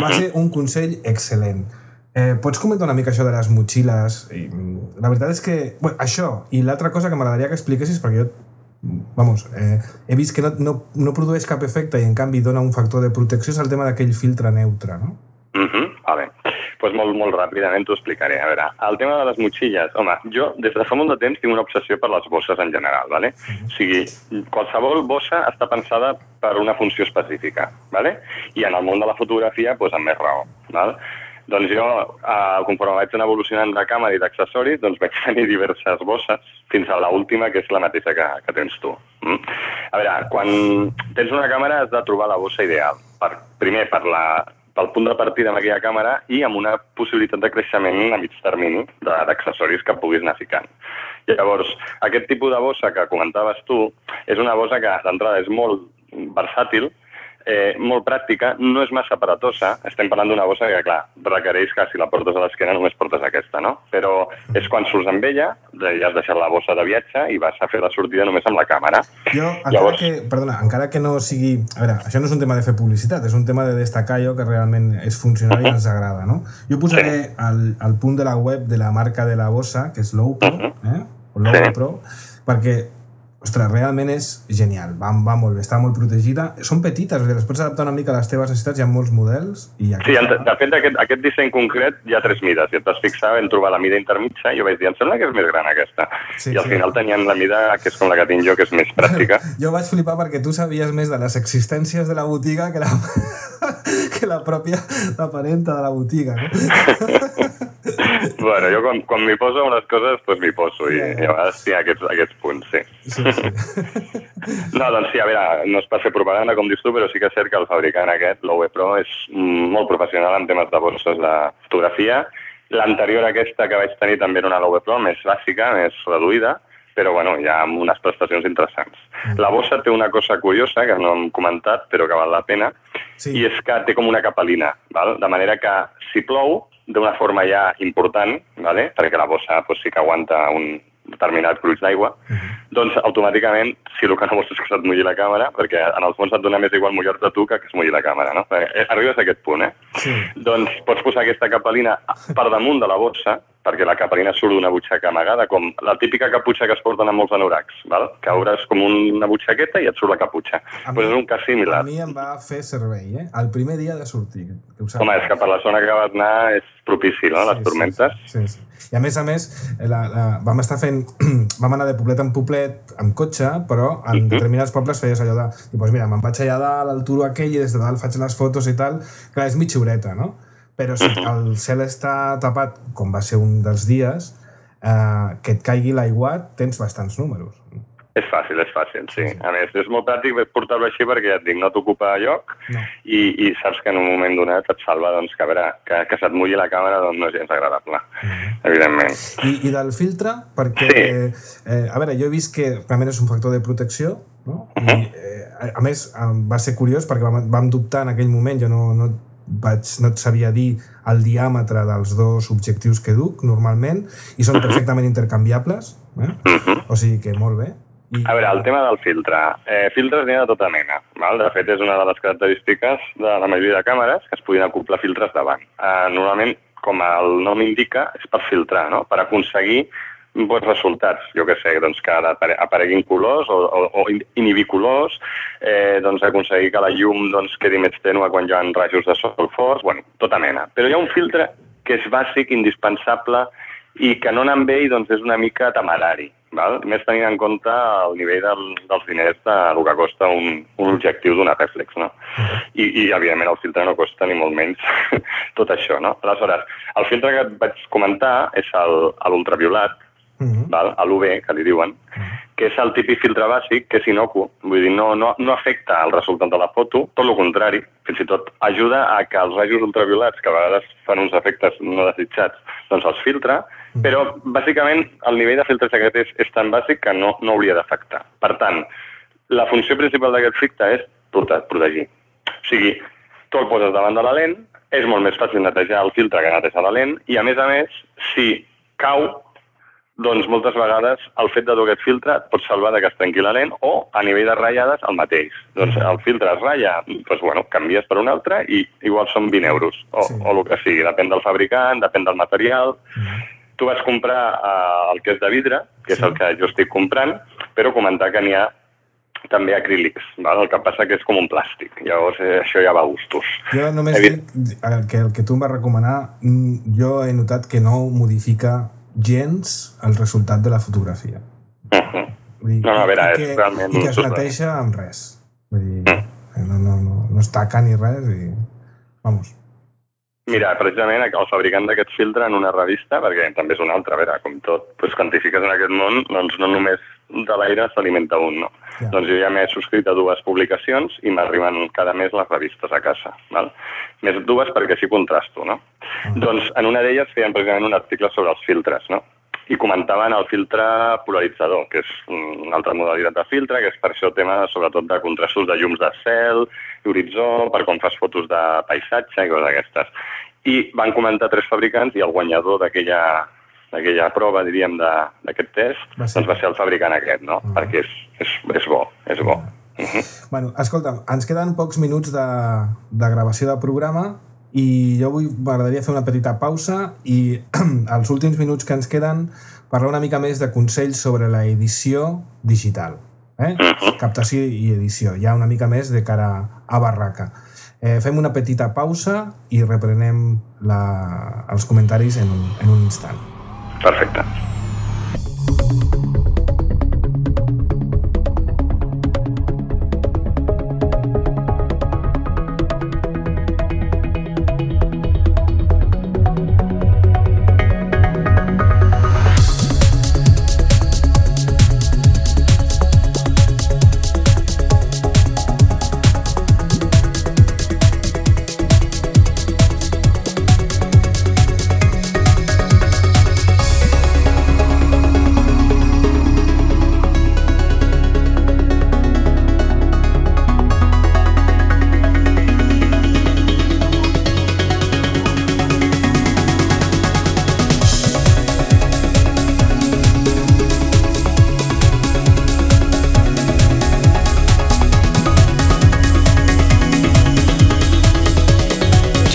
Va ser un consell excel·lent. Eh, pots comentar una mica això de les motxilles? I, mm, la veritat és que... Bueno, això, i l'altra cosa que m'agradaria que expliquessis, perquè jo vamos, eh, he vist que no, no, no produeix cap efecte i en canvi dona un factor de protecció és el tema d'aquell filtre neutre, no? Mm -hmm. Vale. Pues molt, molt ràpidament t'ho explicaré. A veure, el tema de les motxilles, home, jo des de fa molt de temps tinc una obsessió per les bosses en general, ¿vale? O sigui, qualsevol bossa està pensada per una funció específica, ¿vale? i en el món de la fotografia, pues, amb més raó. ¿vale? Doncs jo, eh, conforme vaig anar evolucionant de càmera i d'accessoris, doncs vaig tenir diverses bosses, fins a l'última, que és la mateixa que, que tens tu. Mm? A veure, quan tens una càmera has de trobar la bossa ideal. Per, primer, per la, pel punt de partida amb aquella càmera i amb una possibilitat de creixement a mig termini d'accessoris que puguis anar ficant. Llavors, aquest tipus de bossa que comentaves tu és una bossa que d'entrada és molt versàtil, eh, molt pràctica, no és massa aparatosa. Estem parlant d'una bossa que, clar, requereix que si la portes a l'esquena només portes aquesta, no? Però és quan surts amb ella, ja has deixat la bossa de viatge i vas a fer la sortida només amb la càmera. Jo, encara Llavors- que, perdona, encara que no sigui... A veure, això no és un tema de fer publicitat, és un tema de destacar allò que realment és funcional i ens agrada, no? Jo posaré al, al punt de la web de la marca de la bossa, que és Lowpro, eh? o Lowpro, perquè, ostres, realment és genial, va, va molt bé, està molt protegida. Són petites, les pots adaptar una mica a les teves necessitats, hi ha molts models. I Sí, aquesta- en- de fet, aquest, aquest disseny concret hi ha tres mides. Si et vas fixar, vam trobar la mida intermitja i jo vaig dir, em sembla que és més gran aquesta. Sí, I al sí. final tenien la mida que és com la que tinc jo, que és més pràctica. Jo vaig flipar perquè tu sabies més de les existències de la botiga que la, que la pròpia aparenta de la botiga, no? bueno, jo quan, quan m'hi poso les coses, doncs m'hi poso. I, Ja, ja. i a vegades tinc aquests, aquests punts, sí. Sí, sí. No, doncs sí, a veure, no és per fer propaganda, com dius tu, però sí que és cert que el fabricant aquest, l'OV Pro, és mm, molt professional en temes de bosses de fotografia. L'anterior aquesta que vaig tenir també era una l'OV Pro, més bàsica, més reduïda, però bueno, ja amb unes prestacions interessants. La bossa té una cosa curiosa, que no hem comentat, però que val la pena, Sí. i és que té com una capelina, val? de manera que si plou, d'una forma ja important, vale? perquè la bossa pues, sí que aguanta un determinat gruix d'aigua, doncs automàticament, si el que no vols és que se't mulli la càmera, perquè en el fons et dona més igual mullar-te tu que que es mulli la càmera, no? Perquè Arribes a aquest punt, eh? Sí. Doncs pots posar aquesta capelina per damunt de la bossa, perquè la capelina surt d'una butxaca amagada, com la típica caputxa que es porten a molts anoracs, val? que obres com una butxaqueta i et surt la caputxa. A Pues mi- és un cas similar. A mi em va fer servei, eh? El primer dia de sortir. Que ho. Home, és que per la zona que vas anar és propici, no?, les tormentes. Sí, sí, sí. I a més a més, la, la, vam estar fent... vam anar de poblet en poblet amb cotxe, però en determinats pobles feies allò de... I doncs mira, me'n vaig allà dalt, al turo aquell, i des de dalt faig les fotos i tal. Clar, és mitja horeta, no? Però si el cel està tapat, com va ser un dels dies, eh, que et caigui l'aiguat, tens bastants números. És fàcil, és fàcil, sí. A més, és molt pràctic portar-lo així perquè, ja et dic, no t'ocupa lloc No. i, i saps que en un moment donat et salva, doncs, que, veure, que, que se't mulli la càmera doncs, no és gens agradable, evidentment. I, I del filtre, perquè, eh, a veure, jo he vist que realment és un factor de protecció, no? I, eh, a, més, va ser curiós perquè vam, vam dubtar en aquell moment, jo no, no, vaig, no et sabia dir el diàmetre dels dos objectius que duc normalment i són perfectament intercanviables, eh? o sigui que molt bé. I, A veure, el tema del filtre. Eh, filtres n'hi ha de tota mena. Val? De fet, és una de les característiques de la majoria de càmeres que es puguin acoplar filtres davant. Eh, normalment, com el nom indica, és per filtrar, no? per aconseguir bons resultats. Jo que sé, doncs, que apare- apareguin colors o, o, o in- inhibir colors, eh, doncs, aconseguir que la llum doncs, quedi més tènua quan hi ha rajos de sol forts, bueno, tota mena. Però hi ha un filtre que és bàsic, indispensable, i que no anar amb ell doncs, és una mica temerari. Val? Més tenint en compte el nivell del, dels diners de el que costa un, un objectiu d'una reflex. No? I, I, evidentment, el filtre no costa ni molt menys tot això. No? Aleshores, el filtre que et vaig comentar és el- l'ultraviolat, Mhm. val? a l'UV, que li diuen, que és el típic filtre bàsic, que és inocu, vull dir, no, no, no afecta el resultat de la foto, tot el contrari, fins i tot ajuda a que els rajos ultraviolats, que a vegades fan uns efectes no desitjats, doncs els filtra, però bàsicament el nivell de filtres aquest és, és tan bàsic que no, no hauria d'afectar. Per tant, la funció principal d'aquest filtre és prote- protegir. O sigui, tu el poses davant de la lent, és molt més fàcil netejar el filtre que netejar la lent, i a més a més, si cau, doncs moltes vegades el fet de dur aquest filtre et pot salvar de que es trenqui la lent o a nivell de ratllades el mateix. Doncs el filtre es ratlla, doncs bueno, canvies per un altre i igual són 20 euros o, Sí. o el que sigui, depèn del fabricant, depèn del material. Tu vas comprar eh, el que és de vidre, que és Sí. el que jo estic comprant, però comentar que n'hi ha també acrílics, val? el que passa que és com un plàstic, llavors eh, això ja va a gustos. Jo només Evident- dic el que, el que tu em vas recomanar, mm, jo he notat que no modifica gens el resultat de la fotografia. Mhm. Vull dir, No, no, a veure, i és que, realment I que es Mm. neteja amb res. Vull dir, no, no, no, no es taca ni res i... Vamos. Mira, precisament el fabricant d'aquest filtre en una revista, perquè també és una altra, a veure, com tot, doncs quan t'hi fiques en aquest món, doncs no només de l'aire s'alimenta un, no? Ja. Doncs jo ja m'he subscrit a dues publicacions i m'arriben cada mes les revistes a casa, val? Més dues perquè així contrasto, no? Doncs en una d'elles feien precisament un article sobre els filtres, no? I comentaven el filtre polaritzador, que és una altra modalitat de filtre, que és per això tema sobretot de contrastos de llums de cel i horitzó, per quan fas fotos de paisatge i coses d'aquestes. I van comentar tres fabricants i el guanyador d'aquella d'aquella prova, diríem, d'aquest test, Va ser doncs va ser el fabricant aquest, no? Ah. Perquè és, és, és bo, és bo. Bueno, escolta'm, ens queden pocs minuts de, de gravació de programa i jo vull, m'agradaria fer una petita pausa i els últims minuts que ens queden parlar una mica més de consells sobre la edició digital. Eh? Captació i edició, ja una mica més de cara a barraca. Eh, fem una petita pausa i reprenem la, els comentaris en un, en un instant. Perfecte.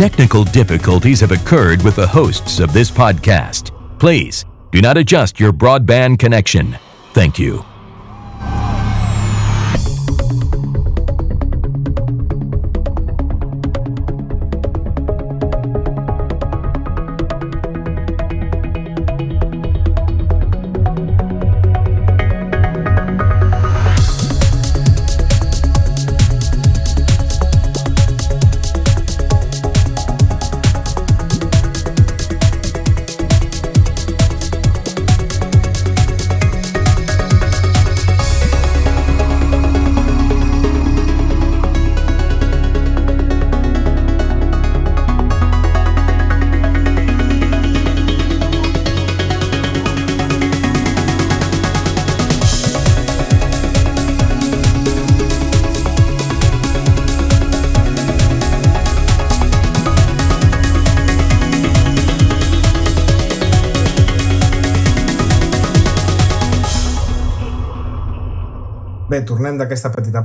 Technical difficulties have occurred with the hosts of this podcast. Please do not adjust your broadband connection. Thank you.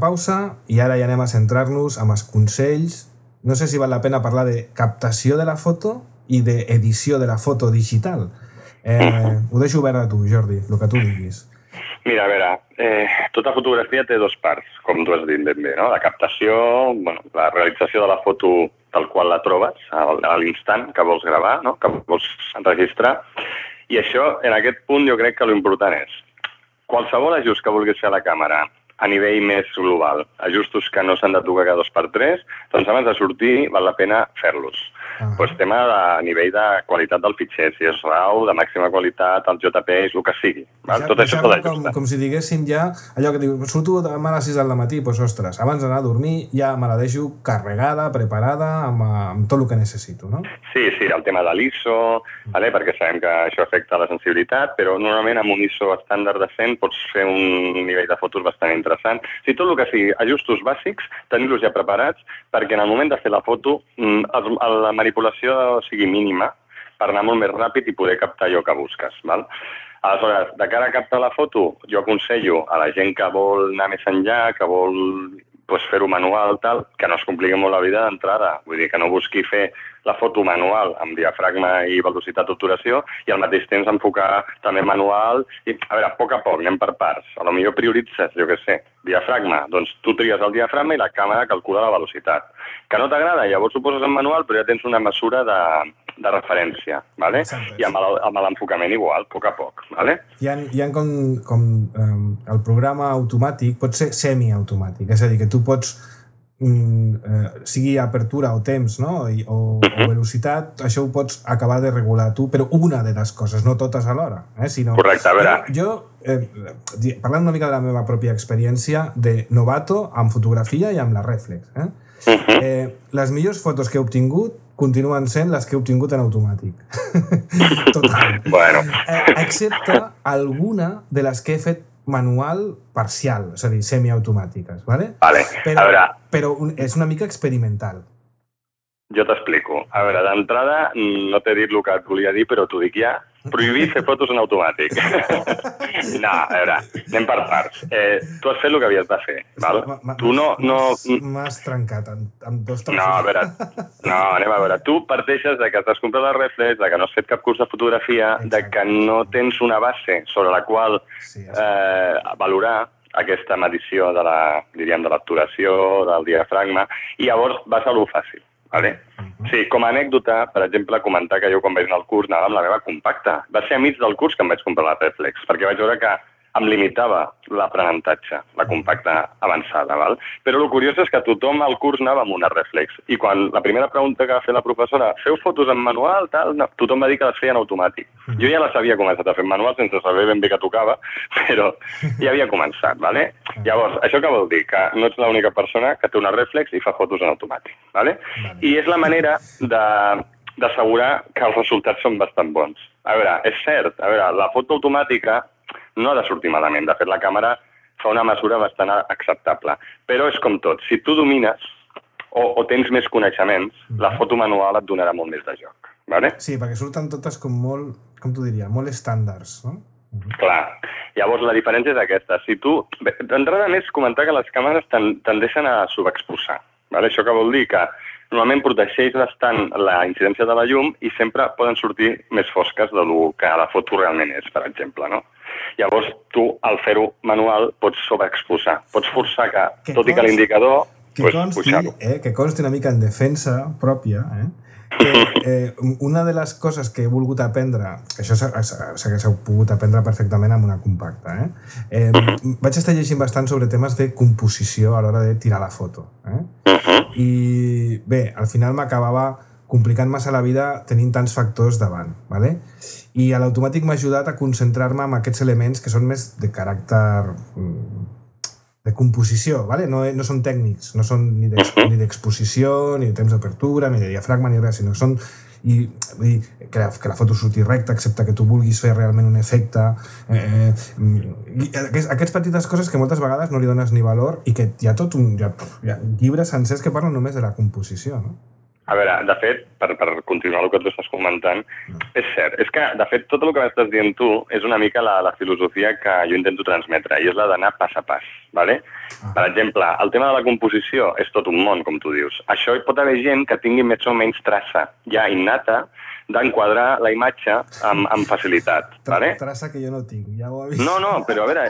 Pausa i ara ja anem a centrar-nos amb els consells. No sé si val la pena parlar de captació de la foto i d'edició de la foto digital. Eh, ho deixo obert a tu, Jordi, el que tu diguis. Mira, a veure, eh, tota fotografia té dos parts, com tu has dit ben bé, no? La captació, bueno, la realització de la foto tal qual la trobes, a l'instant que vols gravar, no? que vols enregistrar, i això, en aquest punt, jo crec que l'important és qualsevol ajust que vulguis fer a la càmera a nivell més global, ajustos que no s'han de tocar cada dos per tres, doncs abans de sortir val la pena fer-los. Ahà. pues, tema de nivell de qualitat del fitxer, si és RAW, de màxima qualitat, el JPEG, el que sigui. Val? Tot això s'ha com, com si diguéssim ja allò que diu, surto demà a les 6 del matí, doncs ostres, abans d'anar a dormir ja me la deixo carregada, preparada, amb, amb tot el que necessito, no? Sí, sí, el tema de l'ISO, vale? perquè sabem que això afecta la sensibilitat, però normalment amb un ISO estàndard decent pots fer un nivell de fotos bastant interessant. Si tot el que sigui ajustos bàsics, tenir-los ja preparats, perquè en el moment de fer la foto mm, la manipulació sigui mínima per anar molt més ràpid i poder captar allò que busques. Val? Aleshores, de cara a captar la foto, jo aconsello a la gent que vol anar més enllà, que vol pues, fer-ho manual, tal, que no es compliqui molt la vida d'entrada. Vull dir, que no busqui fer la foto manual amb diafragma i velocitat d'obturació i al mateix temps enfocar també manual. I, a veure, a poc a poc, anem per parts. A lo millor prioritzes, jo què sé, diafragma. Doncs tu tries el diafragma i la càmera calcula la velocitat. Que no t'agrada, llavors ho poses en manual, però ja tens una mesura de, de referència, ¿vale? Exacte. I amb l'enfocament igual, a poc a poc, ¿vale? Hi ha, hi ha com, com um, el programa automàtic pot ser semiautomàtic, és a dir, que tu pots eh, sigui apertura o temps no? I, o, o velocitat, això ho pots acabar de regular tu, però una de les coses, no totes alhora. Eh? Sinó, Correcte, a veure. Jo, jo eh, parlant una mica de la meva pròpia experiència de novato amb fotografia i amb la reflex. Eh? Eh, les millors fotos que he obtingut continuen sent les que he obtingut en automàtic. Total. Bueno, Eh, excepte alguna de les que he fet manual parcial, és a dir, semiautomàtiques, ¿vale? vale. Però, A veure, però un, és una mica experimental. Jo t'explico. A veure, d'entrada, no t'he dit el que et volia dir, però t'ho dic ja. Prohibir fer fotos en automàtic. no, a veure, anem per parts. Eh, tu has fet el que havies de fer, val? Tu no... no m'has- trencat en, en dos trossos. no, a veure, no, anem a veure. Tu parteixes de que t'has comprat la reflex, de que no has fet cap curs de fotografia, de Exacte. que no tens una base sobre la qual sí. eh, valorar aquesta medició de la, diríem, de l'obturació, del diafragma, i llavors vas a lo fàcil. Vale? Sí, com a anècdota, per exemple, comentar que jo quan vaig anar al curs anava amb la meva compacta. Va ser a mig del curs que em vaig comprar la reflex, perquè vaig veure que em limitava l'aprenentatge, la compacta avançada. Val? Però el curiós és que tothom al curs anava amb una reflex. I quan la primera pregunta que va fer la professora, feu fotos en manual, tal, no, tothom va dir que les feia en automàtic. Jo ja les havia començat a fer en manual sense saber ben bé que tocava, però ja havia començat. Vale? Llavors, això què vol dir? Que no ets l'única persona que té una reflex i fa fotos en automàtic. Vale? I és la manera de d'assegurar que els resultats són bastant bons. A veure, és cert, a veure, la foto automàtica no ha de sortir malament. De fet, la càmera fa una mesura bastant acceptable. Però és com tot. Si tu domines o, o tens més coneixements, la foto manual et donarà molt més de joc. Vale? Sí, perquè surten totes com molt, com t'ho diria, molt estàndards, no? Clar. Llavors, la diferència és aquesta. Si tu... D'entrada més, comentar que les càmeres ten- tendeixen a subexposar. Vale? Això que vol dir que normalment protegeix bastant la incidència de la llum i sempre poden sortir més fosques de lo que la foto realment és, per exemple, no? Llavors, tu, al fer-ho manual, pots sobreexposar. Pots forçar que, Que tot i que consti- l'indicador, Que pues, consti, eh, que consti una mica en defensa pròpia, eh, que eh, una de les coses que he volgut aprendre, que això s'ha- pogut aprendre perfectament amb una compacta, eh? eh vaig estar llegint bastant sobre temes de composició a l'hora de tirar la foto. Eh? I bé, al final m'acabava complicant massa la vida tenint tants factors davant. ¿vale? I l'automàtic m'ha ajudat a concentrar-me en aquests elements que són més de caràcter mm, de composició, ¿vale? no, no són tècnics, no són ni d'ex- ni d'exposició, ni de temps d'apertura, ni de diafragma, ni res, sinó que són i, vull dir, que, la, que la foto surti recta, excepte que tu vulguis fer realment un efecte. Eh, mm, i aquests, aquestes petites coses que moltes vegades no li dones ni valor i que hi ha tot un... Hi ha, hi ha llibres sencers que parlen només de la composició, no? A veure, de fet, per, per continuar el que tu estàs comentant, és cert. És que, de fet, tot el que m'estàs dient tu és una mica la, la filosofia que jo intento transmetre, i és la d'anar pas a pas. ¿vale? Per exemple, el tema de la composició és tot un món, com tu dius. Això hi pot haver gent que tingui més o menys traça ja innata d'enquadrar la imatge amb, amb facilitat. Tra ¿vale? Traça que jo no tinc, ja ho he vist. No, no, però a veure,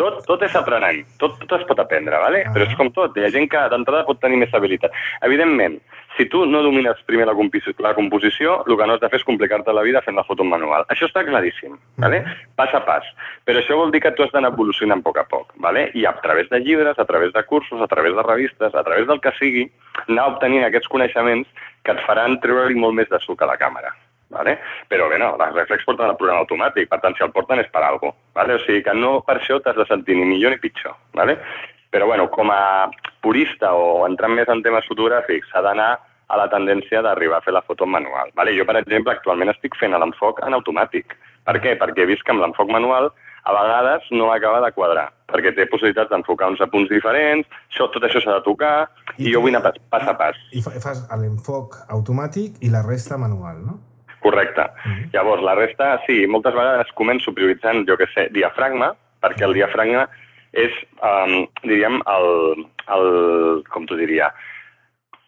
tot, tot és aprenent, tot, tot es pot aprendre, ¿vale? Ah. però és com tot, hi ha gent que d'entrada pot tenir més habilitat. Evidentment, si tu no domines primer la, la composició, el que no has de fer és complicar-te la vida fent la foto en manual. Això està claríssim, ¿vale? pas a pas. Però això vol dir que tu has d'anar evolucionant a poc a poc, ¿vale? i a través de llibres, a través de cursos, a través de revistes, a través del que sigui, anar obtenint aquests coneixements que et faran treure-li molt més de suc a la càmera. Vale? Però bé, no, les reflex porten el programa automàtic, per tant, si el porten és per alguna cosa. Vale? O sigui que no per això t'has de sentir ni millor ni pitjor. Vale? Però bueno, com a purista o entrant més en temes fotogràfics, s'ha d'anar a la tendència d'arribar a fer la foto manual. Vale? Jo, per exemple, actualment estic fent l'enfoc en automàtic. Per què? Perquè he vist que amb l'enfoc manual a vegades no acaba de quadrar, perquè té possibilitats d'enfocar uns apunts diferents, això, tot això s'ha de tocar, i, I jo vull anar pas, pas a pas. I fa- fas l'enfoc automàtic i la resta manual, no? Correcte. Mhm. Llavors, la resta, sí, moltes vegades començo prioritzant, jo que sé, diafragma, perquè el diafragma és, um, diríem, el, el, com t'ho diria,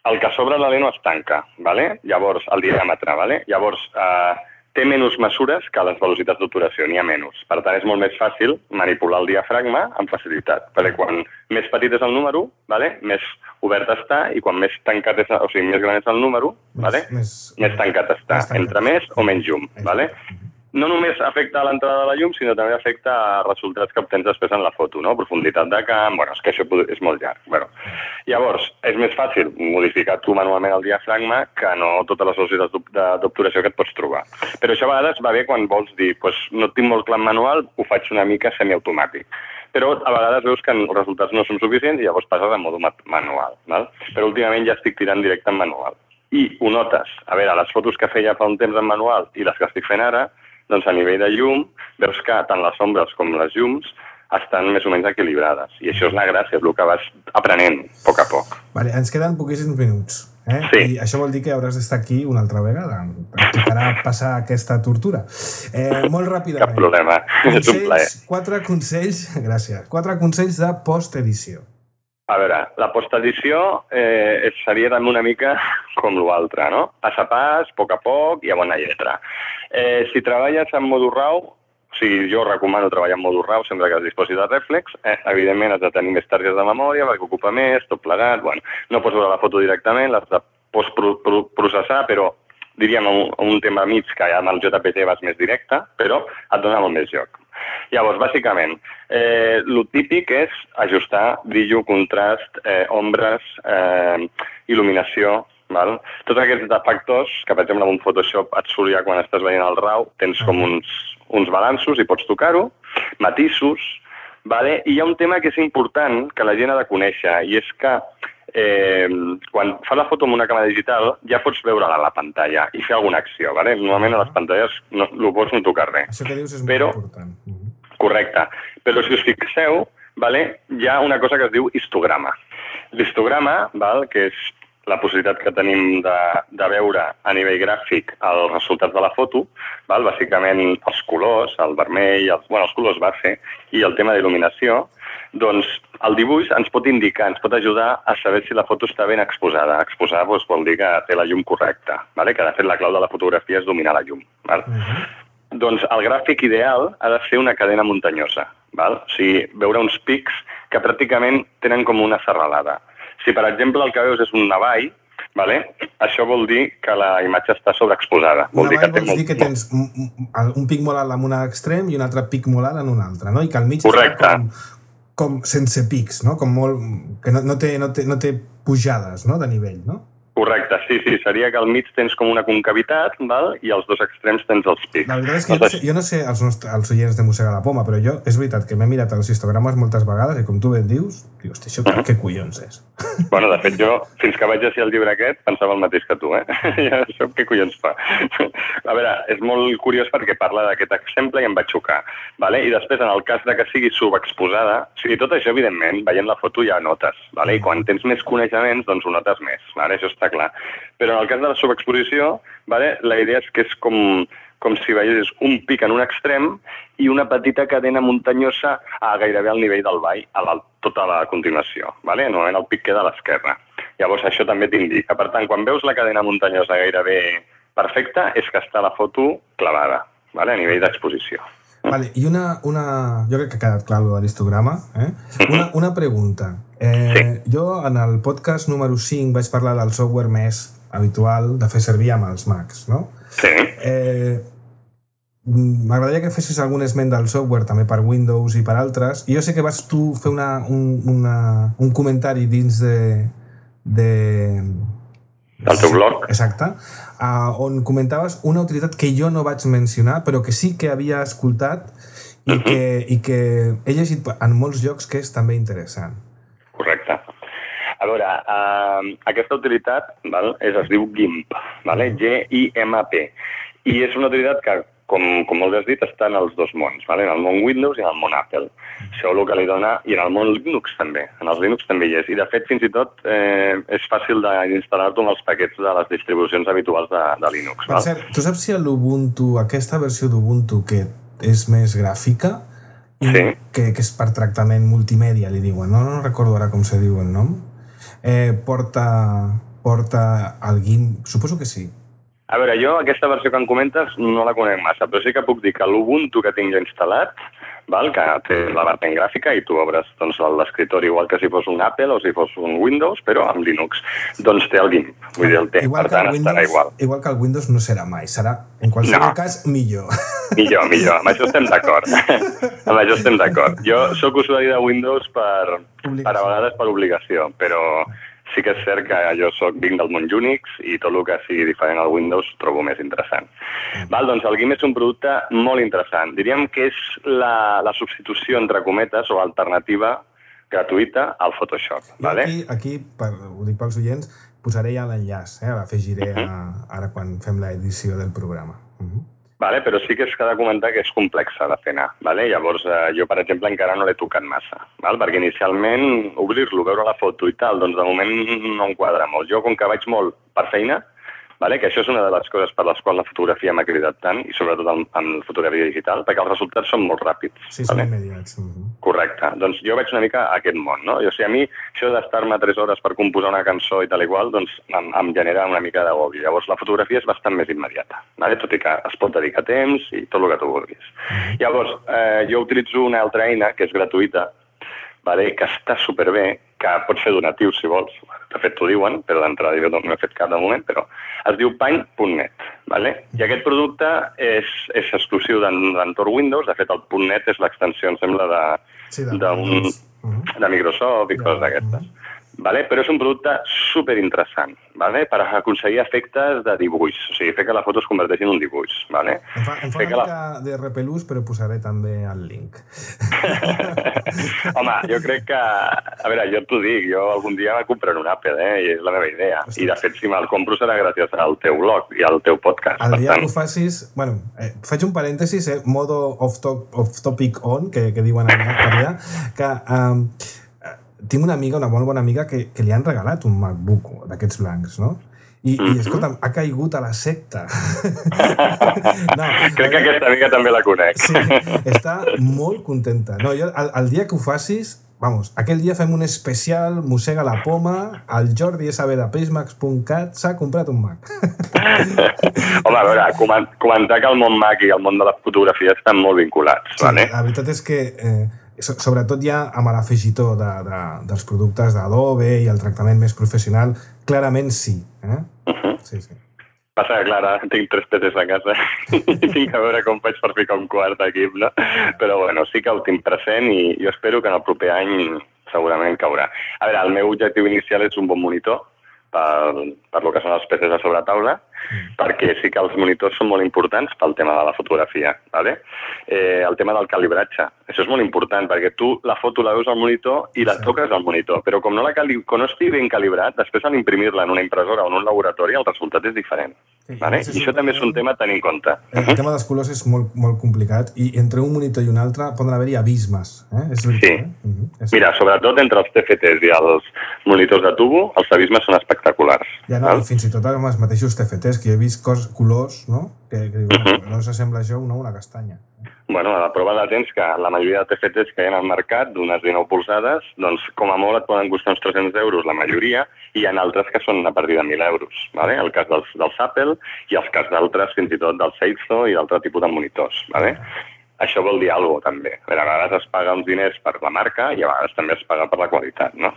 el que sobre la lent no es tanca, ¿vale? llavors, el diàmetre, ¿vale? llavors, eh, té menys mesures que les velocitats d'obturació, n'hi ha menys. Per tant, és molt més fàcil manipular el diafragma amb facilitat, perquè quan més petit és el número, ¿vale? més obert està, i quan més tancat és, o sigui, més gran és el número, ¿vale? més, més tancat està, Més tancat. entre més o menys llum. ¿vale? No només afecta l'entrada de la llum, sinó també afecta els resultats que obtens després en la foto, no? profunditat de camp, bueno, és que això és molt llarg. Bueno, llavors, és més fàcil modificar tu manualment el diafragma que no totes les de- d'obturació que et pots trobar. Però això a vegades va bé quan vols dir, pues, no tinc molt clar manual, ho faig una mica semiautomàtic. Però a vegades veus que els resultats no són suficients i llavors passes a modo ma- manual. Val? Però últimament ja estic tirant directe en manual. I ho notes. A veure, les fotos que feia fa un temps en manual i les que estic fent ara, doncs a nivell de llum, veus que tant les ombres com les llums estan més o menys equilibrades. I això és la gràcia, és el que vas aprenent a poc a poc. Vale, ens queden poquíssims minuts. Eh? Sí. I això vol dir que hauràs d'estar aquí una altra vegada. Et tocarà passar aquesta tortura. Eh, molt ràpidament. Cap problema. És un plaer. Consells, quatre consells, gràcies, quatre consells de post-edició. A veure, la postedició eh, seria també una mica com l'altre, no? Pas a pas, poc a poc i a bona lletra. Eh, si treballes en modo RAW, o sigui, jo recomano treballar en modo RAW sempre que es disposi de reflex, eh, evidentment has de tenir més targetes de memòria perquè ocupa més, tot plegat, bueno, no pots veure la foto directament, l'has de postprocessar, però diríem un, un tema mig que amb el JPG vas més directe, però et dona molt més joc. Llavors, bàsicament, eh, el típic és ajustar brillo, contrast, eh, ombres, eh, il·luminació, val? tots aquests factors que, per exemple, en un Photoshop et surt ja quan estàs veient el RAW, tens com uns, uns balanços i pots tocar-ho, matisos, vale? i hi ha un tema que és important que la gent ha de conèixer, i és que eh, quan fa la foto amb una càmera digital ja pots veure-la a la pantalla i fer alguna acció. Vale? Normalment a les pantalles no, no pots no tocar res. Això que dius és Però- molt important. Mhm. Correcte. Però si us fixeu, vale, hi ha una cosa que es diu histograma. L'histograma, val, que és la possibilitat que tenim de, de veure a nivell gràfic els resultats de la foto, val, bàsicament els colors, el vermell, els, bueno, els colors base i el tema d'il·luminació, doncs el dibuix ens pot indicar, ens pot ajudar a saber si la foto està ben exposada. Exposar doncs, vol dir que té la llum correcta, vale? que de fet la clau de la fotografia és dominar la llum. Val? Doncs el gràfic ideal ha de ser una cadena muntanyosa, val? o sigui, veure uns pics que pràcticament tenen com una serralada. Si, per exemple, el que veus és un navall, vale? això vol dir que la imatge està sobreexposada. Vol dir que vols dir que molt- tens un, un- un pic molt alt en un extrem i un altre pic molt alt en un altre, no? I que al mig Correcte. està com, com sense pics, no? Com molt, que no, no, té, no, té, no té pujades no? de nivell, no? Correcte, sí, sí, seria que al mig tens com una concavitat val? i als dos extrems tens els pics. La veritat és que jo no sé, jo no sé els, nostres, els oients de Mossega la Poma, però jo és veritat que m'he mirat els histogrames moltes vegades i com tu bé dius, dius, "Hosti, això què, què collons és? Bueno, de fet, jo, fins que vaig llegir el llibre aquest, pensava el mateix que tu, eh? ja això què collons fa? A veure, és molt curiós perquè parla d'aquest exemple i em va xocar. Vale? I després, en el cas de que sigui subexposada, o sigui, tot això, evidentment, veient la foto ja notes. Vale? I quan tens més coneixements, doncs ho notes més. Vale? Això està clar. Però en el cas de la subexposició, vale? la idea és que és com, com si veiessis un pic en un extrem i una petita cadena muntanyosa a gairebé al nivell del vall, a la, tota la continuació. Vale? Normalment el pic queda a l'esquerra. Llavors això també t'indica. Per tant, quan veus la cadena muntanyosa gairebé perfecta, és que està la foto clavada, vale? a nivell d'exposició. Vale, I una, una... Jo crec que ha quedat clar l'histograma. Eh? Una, una pregunta. Eh, Jo en el podcast número 5 vaig parlar del software més habitual de fer servir amb els Macs, no? Sí, Eh, M'agradaria que fessis algun esment del software també per Windows i per altres. I jo sé que vas tu fer una, un, una, un comentari dins de, de, del teu blog. Exacte, uh, on comentaves una utilitat que jo no vaig mencionar, però que sí que havia escoltat i, Mhm. que, i que he llegit en molts llocs que és també interessant. Correcte. A veure, uh, aquesta utilitat val, és, es diu GIMP, vale? G-I-M-P, i és una utilitat que, com, com molt bé has dit, està en els dos mons, vale? en el món Windows i en el món Apple. Això el que li dona, i en el món Linux també, en els Linux també hi és, i de fet fins i tot eh, és fàcil d'instal·lar-ho amb els paquets de les distribucions habituals de, de Linux. Per Val? cert, tu saps si l'Ubuntu, aquesta versió d'Ubuntu que és més gràfica, i Sí. que, que és per tractament multimèdia, li diuen, no, no recordo ara com se diu el nom, eh, porta, porta el GIMP, suposo que sí. A veure, jo aquesta versió que em comentes no la conec massa, però sí que puc dir que l'Ubuntu que tinc jo instal·lat, val, que té la vertent gràfica i tu obres doncs, l'escriptori igual que si fos un Apple o si fos un Windows, però amb Linux, doncs té el GIMP, vull dir, el té, igual per que tant el estarà Windows, igual. igual que el Windows no serà mai, serà en qualsevol No. cas millor. Millor, millor, amb això estem d'acord. amb això estem d'acord. Jo sóc usuari de Windows per, Obligació. per a vegades per obligació, però sí que és cert que jo soc vinc del món Unix i tot el que sigui diferent al Windows trobo més interessant. Val, doncs el GIMP és un producte molt interessant. Diríem que és la, la substitució, entre cometes, o alternativa gratuïta al Photoshop. Jo Vale? aquí, aquí per, ho dic pels oients, posaré ja l'enllaç, eh? l'afegiré a, ara quan fem l'edició del programa. Uh -huh. Vale, però sí que que ha de comentar que és complexa fer anar. Vale? Llavors, eh, jo, per exemple, encara no l'he tocat massa, val? perquè inicialment obrir-lo, veure la foto i tal, doncs de moment no em quadra molt. Jo, com que vaig molt per feina, vale? que això és una de les coses per les quals la fotografia m'ha cridat tant, i sobretot amb, amb la fotografia digital, perquè els resultats són molt ràpids. Sí, són vale? immediats. Uh -huh. Correcte. Doncs jo vaig una mica a aquest món, no? I, o sigui, a mi això d'estar-me 3 hores per composar una cançó i tal i qual, doncs em, em genera una mica d'agobi. Llavors la fotografia és bastant més immediata, vale? tot i que es pot dedicar temps i tot el que tu vulguis. Llavors, eh, jo utilitzo una altra eina que és gratuïta, vale? que està superbé, que pots fer donatius si vols. De fet, t'ho diuen, però d'entrada jo no he fet cap de moment, però es diu Paint.net. Vale? I aquest producte és, és exclusiu d'en- d'entorn Windows. De fet, el .net és l'extensió, em sembla, de, Sí, de d'un Windows. Mhm. de Microsoft i Ja, coses d'aquestes. Vale? Però és un producte super interessant vale? per aconseguir efectes de dibuix, o sigui, fer que la foto es converteixi en un dibuix. Vale? Em fa, em fa Fer una mica de repelús, però posaré també el link. Home, jo crec que... A veure, jo t'ho dic, jo algun dia me compraré un Apple, eh? i és la meva idea. I, de fet, si me'l compro serà gràcies al teu blog i al teu podcast. El dia tant, que ho facis... Bueno, eh, faig un parèntesis, eh, modo off-top- off-topic on, que, que diuen allà, per allà, que um, tinc una amiga, una molt bona amiga, que, que li han regalat un MacBook d'aquests blancs, no? I, i Mhm. escolta'm, ha caigut a la secta. no, crec que aquesta amiga també la conec. Sí, està molt contenta. No, jo, el, el dia que ho facis, vamos, aquell dia fem un especial, mossega la poma, el Jordi SB de Prismax.cat s'ha comprat un Mac. Home, a veure, comen- comentar que el món Mac i el món de la fotografia estan molt vinculats. Sí, vale? La veritat és que, eh, sobretot ja amb l'afegitó de, de, dels productes d'Adobe i el tractament més professional, clarament sí. Eh? Sí, sí. Passa que, clar, ara tinc tres PCs a casa i tinc que veure com faig per ficar un quart equip, no? Però, bueno, sí que ho tinc present i jo espero que en el proper any segurament caurà. A veure, el meu objectiu inicial és un bon monitor per, per lo que són els PCs a sobre taula, perquè sí que els monitors són molt importants pel tema de la fotografia, ¿vale? eh, el tema del calibratge. Això és molt important, perquè tu la foto la veus al monitor i la Sí. toques al monitor, però com no, la cali com no estigui ben calibrat, després en imprimir-la en una impressora o en un laboratori el resultat és diferent. Sí, Vale? I això també és un tema a tenir en compte. Eh, El tema dels colors és molt, molt complicat i entre un monitor i un altre poden haver-hi abismes. Eh? És veritat, Sí. eh? Uh -huh. és... Mira, sobretot entre els TFTs i els monitors de tubo, els abismes són espectaculars. Ja no, val? fins i tot amb els mateixos TFTs, que jo he vist cos, colors, no? Que, que Mhm. no s'assembla això a una, una castanya. Bueno, a la prova la tens que la majoria de TFTs que hi ha al mercat, d'unes 19 polzades, doncs com a molt et poden costar uns 300 euros la majoria, i hi ha altres que són a partir de 1.000 euros. Vale? El cas dels, dels Apple i el cas d'altres, fins i tot del Seifzo i d'altre tipus de monitors. Vale? Això vol dir alguna cosa, també. A vegades es paga uns diners per la marca i a vegades també es paga per la qualitat, no?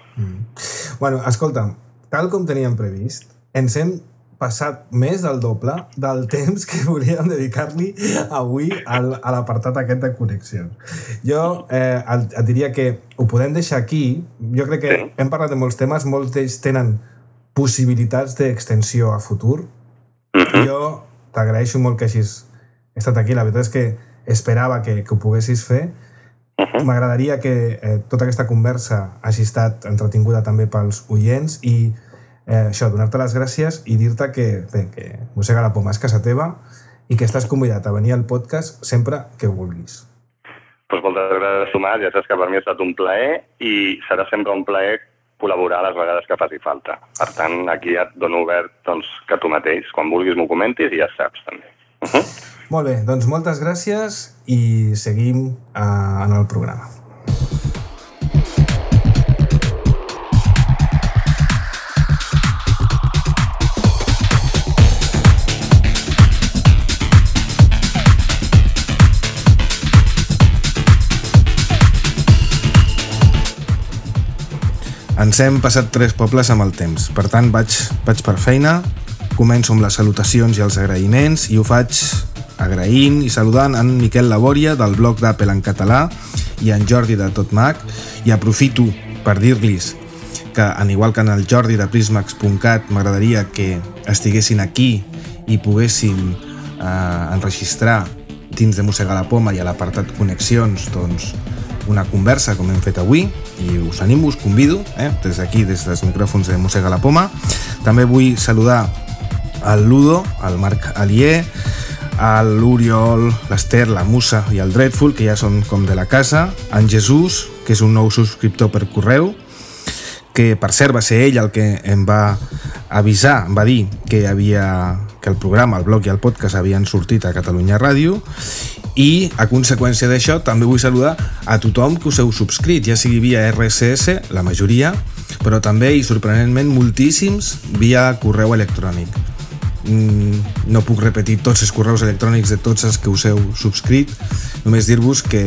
Bueno, escolta'm, tal com teníem previst, ens hem passat més del doble del temps que volíem dedicar-li avui al, a l'apartat aquest de connexió. Jo eh, el, et diria que ho podem deixar aquí. Jo crec que Sí. hem parlat de molts temes, molts d'ells tenen possibilitats d'extensió a futur. Mhm. Jo t'agraeixo molt que hagis estat aquí. La veritat és que esperava que, que ho poguessis fer. Mhm. M'agradaria que eh, tota aquesta conversa hagi estat entretinguda també pels oients i eh, això, donar-te les gràcies i dir-te que, bé, que Mossega la Poma és casa teva i que estàs convidat a venir al podcast sempre que vulguis. Pues moltes gràcies, Tomàs. Ja saps que per mi ha estat un plaer i serà sempre un plaer col·laborar les vegades que faci falta. Per tant, aquí et dono obert doncs, que tu mateix, quan vulguis m'ho comentis i ja saps també. Uh -huh. Molt bé, doncs moltes gràcies i seguim eh, en el programa. Ens hem passat tres pobles amb el temps, per tant vaig, vaig per feina, començo amb les salutacions i els agraïments i ho faig agraint i saludant en Miquel Labòria del blog d'Apple en català i en Jordi de Totmac i aprofito per dir-los que, en igual que en el Jordi de Prismax.cat, m'agradaria que estiguessin aquí i poguéssim eh, enregistrar dins de Mossegar la Poma i a l'apartat Connexions doncs, una conversa com hem fet avui i us animo, us convido eh, des d'aquí, des dels micròfons de Mossega la Poma. També vull saludar el Ludo, el Marc Alier l'Oriol, l'Ester, la Musa i el Dreadful, que ja són com de la casa, en Jesús, que és un nou subscriptor per correu, que per cert va ser ell el que em va avisar, em va dir que havia que el programa, el blog i el podcast havien sortit a Catalunya Ràdio i a conseqüència d'això també vull saludar a tothom que us heu subscrit, ja sigui via RSS, la majoria, però també i sorprenentment moltíssims via correu electrònic. Mm, no puc repetir tots els correus electrònics de tots els que us heu subscrit, només dir-vos que,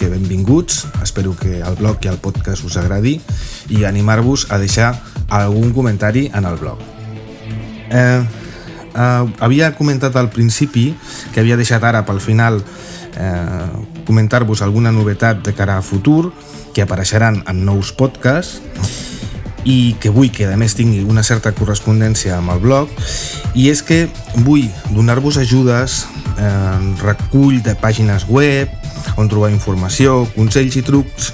que benvinguts, espero que el blog i el podcast us agradi i animar-vos a deixar algun comentari en el blog. Eh, eh, havia comentat al principi que havia deixat ara pel final eh, comentar-vos alguna novetat de cara a futur que apareixeran en nous podcasts i que vull que a més tingui una certa correspondència amb el blog i és que vull donar-vos ajudes eh, recull de pàgines web on trobar informació, consells i trucs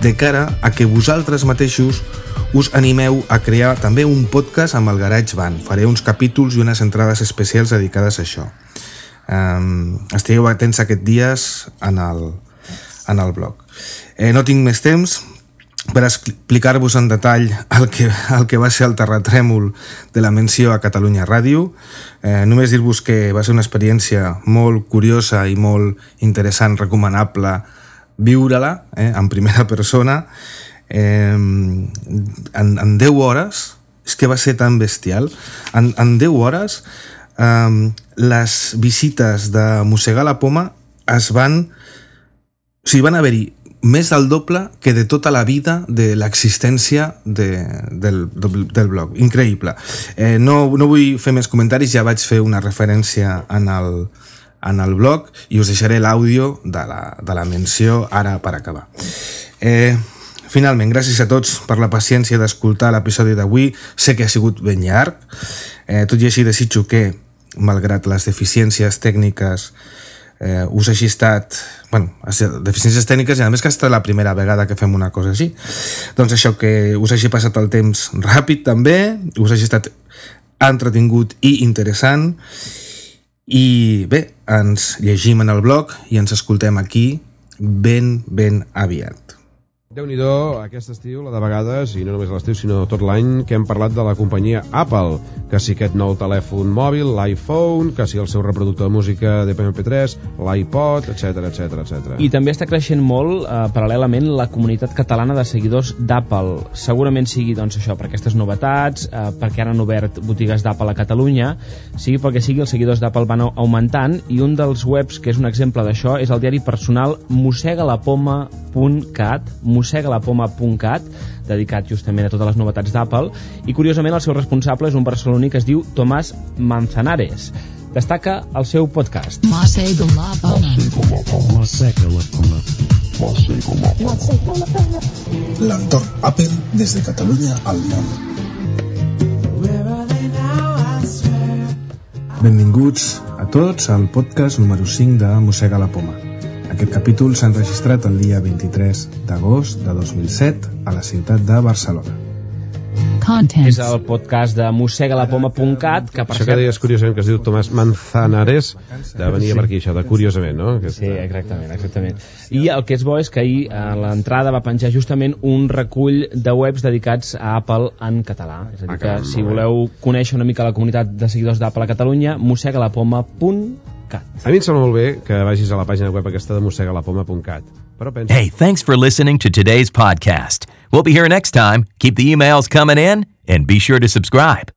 de cara a que vosaltres mateixos us animeu a crear també un podcast amb el Garage Band. Faré uns capítols i unes entrades especials dedicades a això. Um, estigueu atents aquests dies en el, en el blog. Eh, no tinc més temps per explicar-vos en detall el que, el que va ser el terratrèmol de la menció a Catalunya Ràdio. Eh, només dir-vos que va ser una experiència molt curiosa i molt interessant, recomanable viure-la eh, en primera persona eh, en, en 10 hores és que va ser tan bestial en, en 10 hores eh, les visites de Mossegar la Poma es van o sigui, van haver-hi més del doble que de tota la vida de l'existència de, del, del, del blog. Increïble. Eh, no, no vull fer més comentaris, ja vaig fer una referència en el, en el blog i us deixaré l'àudio de, la, de la menció ara per acabar. Eh, finalment, gràcies a tots per la paciència d'escoltar l'episodi d'avui. Sé que ha sigut ben llarg. Eh, tot i així desitjo que, malgrat les deficiències tècniques eh, us hagi estat bueno, deficiències tècniques i a més que ha estat la primera vegada que fem una cosa així doncs això, que us hagi passat el temps ràpid també, us hagi estat entretingut i interessant i bé, ens llegim en el blog i ens escoltem aquí ben, ben aviat déu nhi aquest estiu, la de vegades, i no només l'estiu, sinó tot l'any, que hem parlat de la companyia Apple, que si aquest nou telèfon mòbil, l'iPhone, que si el seu reproductor de música de MP3, l'iPod, etc etc etc. I també està creixent molt, eh, paral·lelament, la comunitat catalana de seguidors d'Apple. Segurament sigui, doncs, això, per aquestes novetats, eh, perquè ara han obert botigues d'Apple a Catalunya, sigui perquè sigui, els seguidors d'Apple van augmentant, i un dels webs que és un exemple d'això és el diari personal mossegalapoma.cat, mossegalapoma.cat, mossegalapoma.cat, dedicat justament a totes les novetats d'Apple, i curiosament el seu responsable és un barceloní que es diu Tomàs Manzanares. Destaca el seu podcast. L'entorn Apple des de Catalunya al món. Benvinguts a tots al podcast número 5 de Mossega la Poma aquest capítol s'ha enregistrat el dia 23 d'agost de 2007 a la ciutat de Barcelona. És Contents. el podcast de mossegalapoma.cat, que per Això que deies curiosament que es diu Tomàs Manzanares de venir per aquí, això de curiosament, no? Aquesta... Sí, exactament, exactament. I el que és bo és que ahir a l'entrada va penjar justament un recull de webs dedicats a Apple en català. És a dir, Ah, que si voleu conèixer una mica la comunitat de seguidors d'Apple a Catalunya, mossegalapoma.cat. A mi em sembla molt bé que vagis a la pàgina web aquesta de mossegalapoma.cat. Però pensa... Hey, thanks for listening to today's podcast. We'll be here next time. Keep the emails coming in and be sure to subscribe.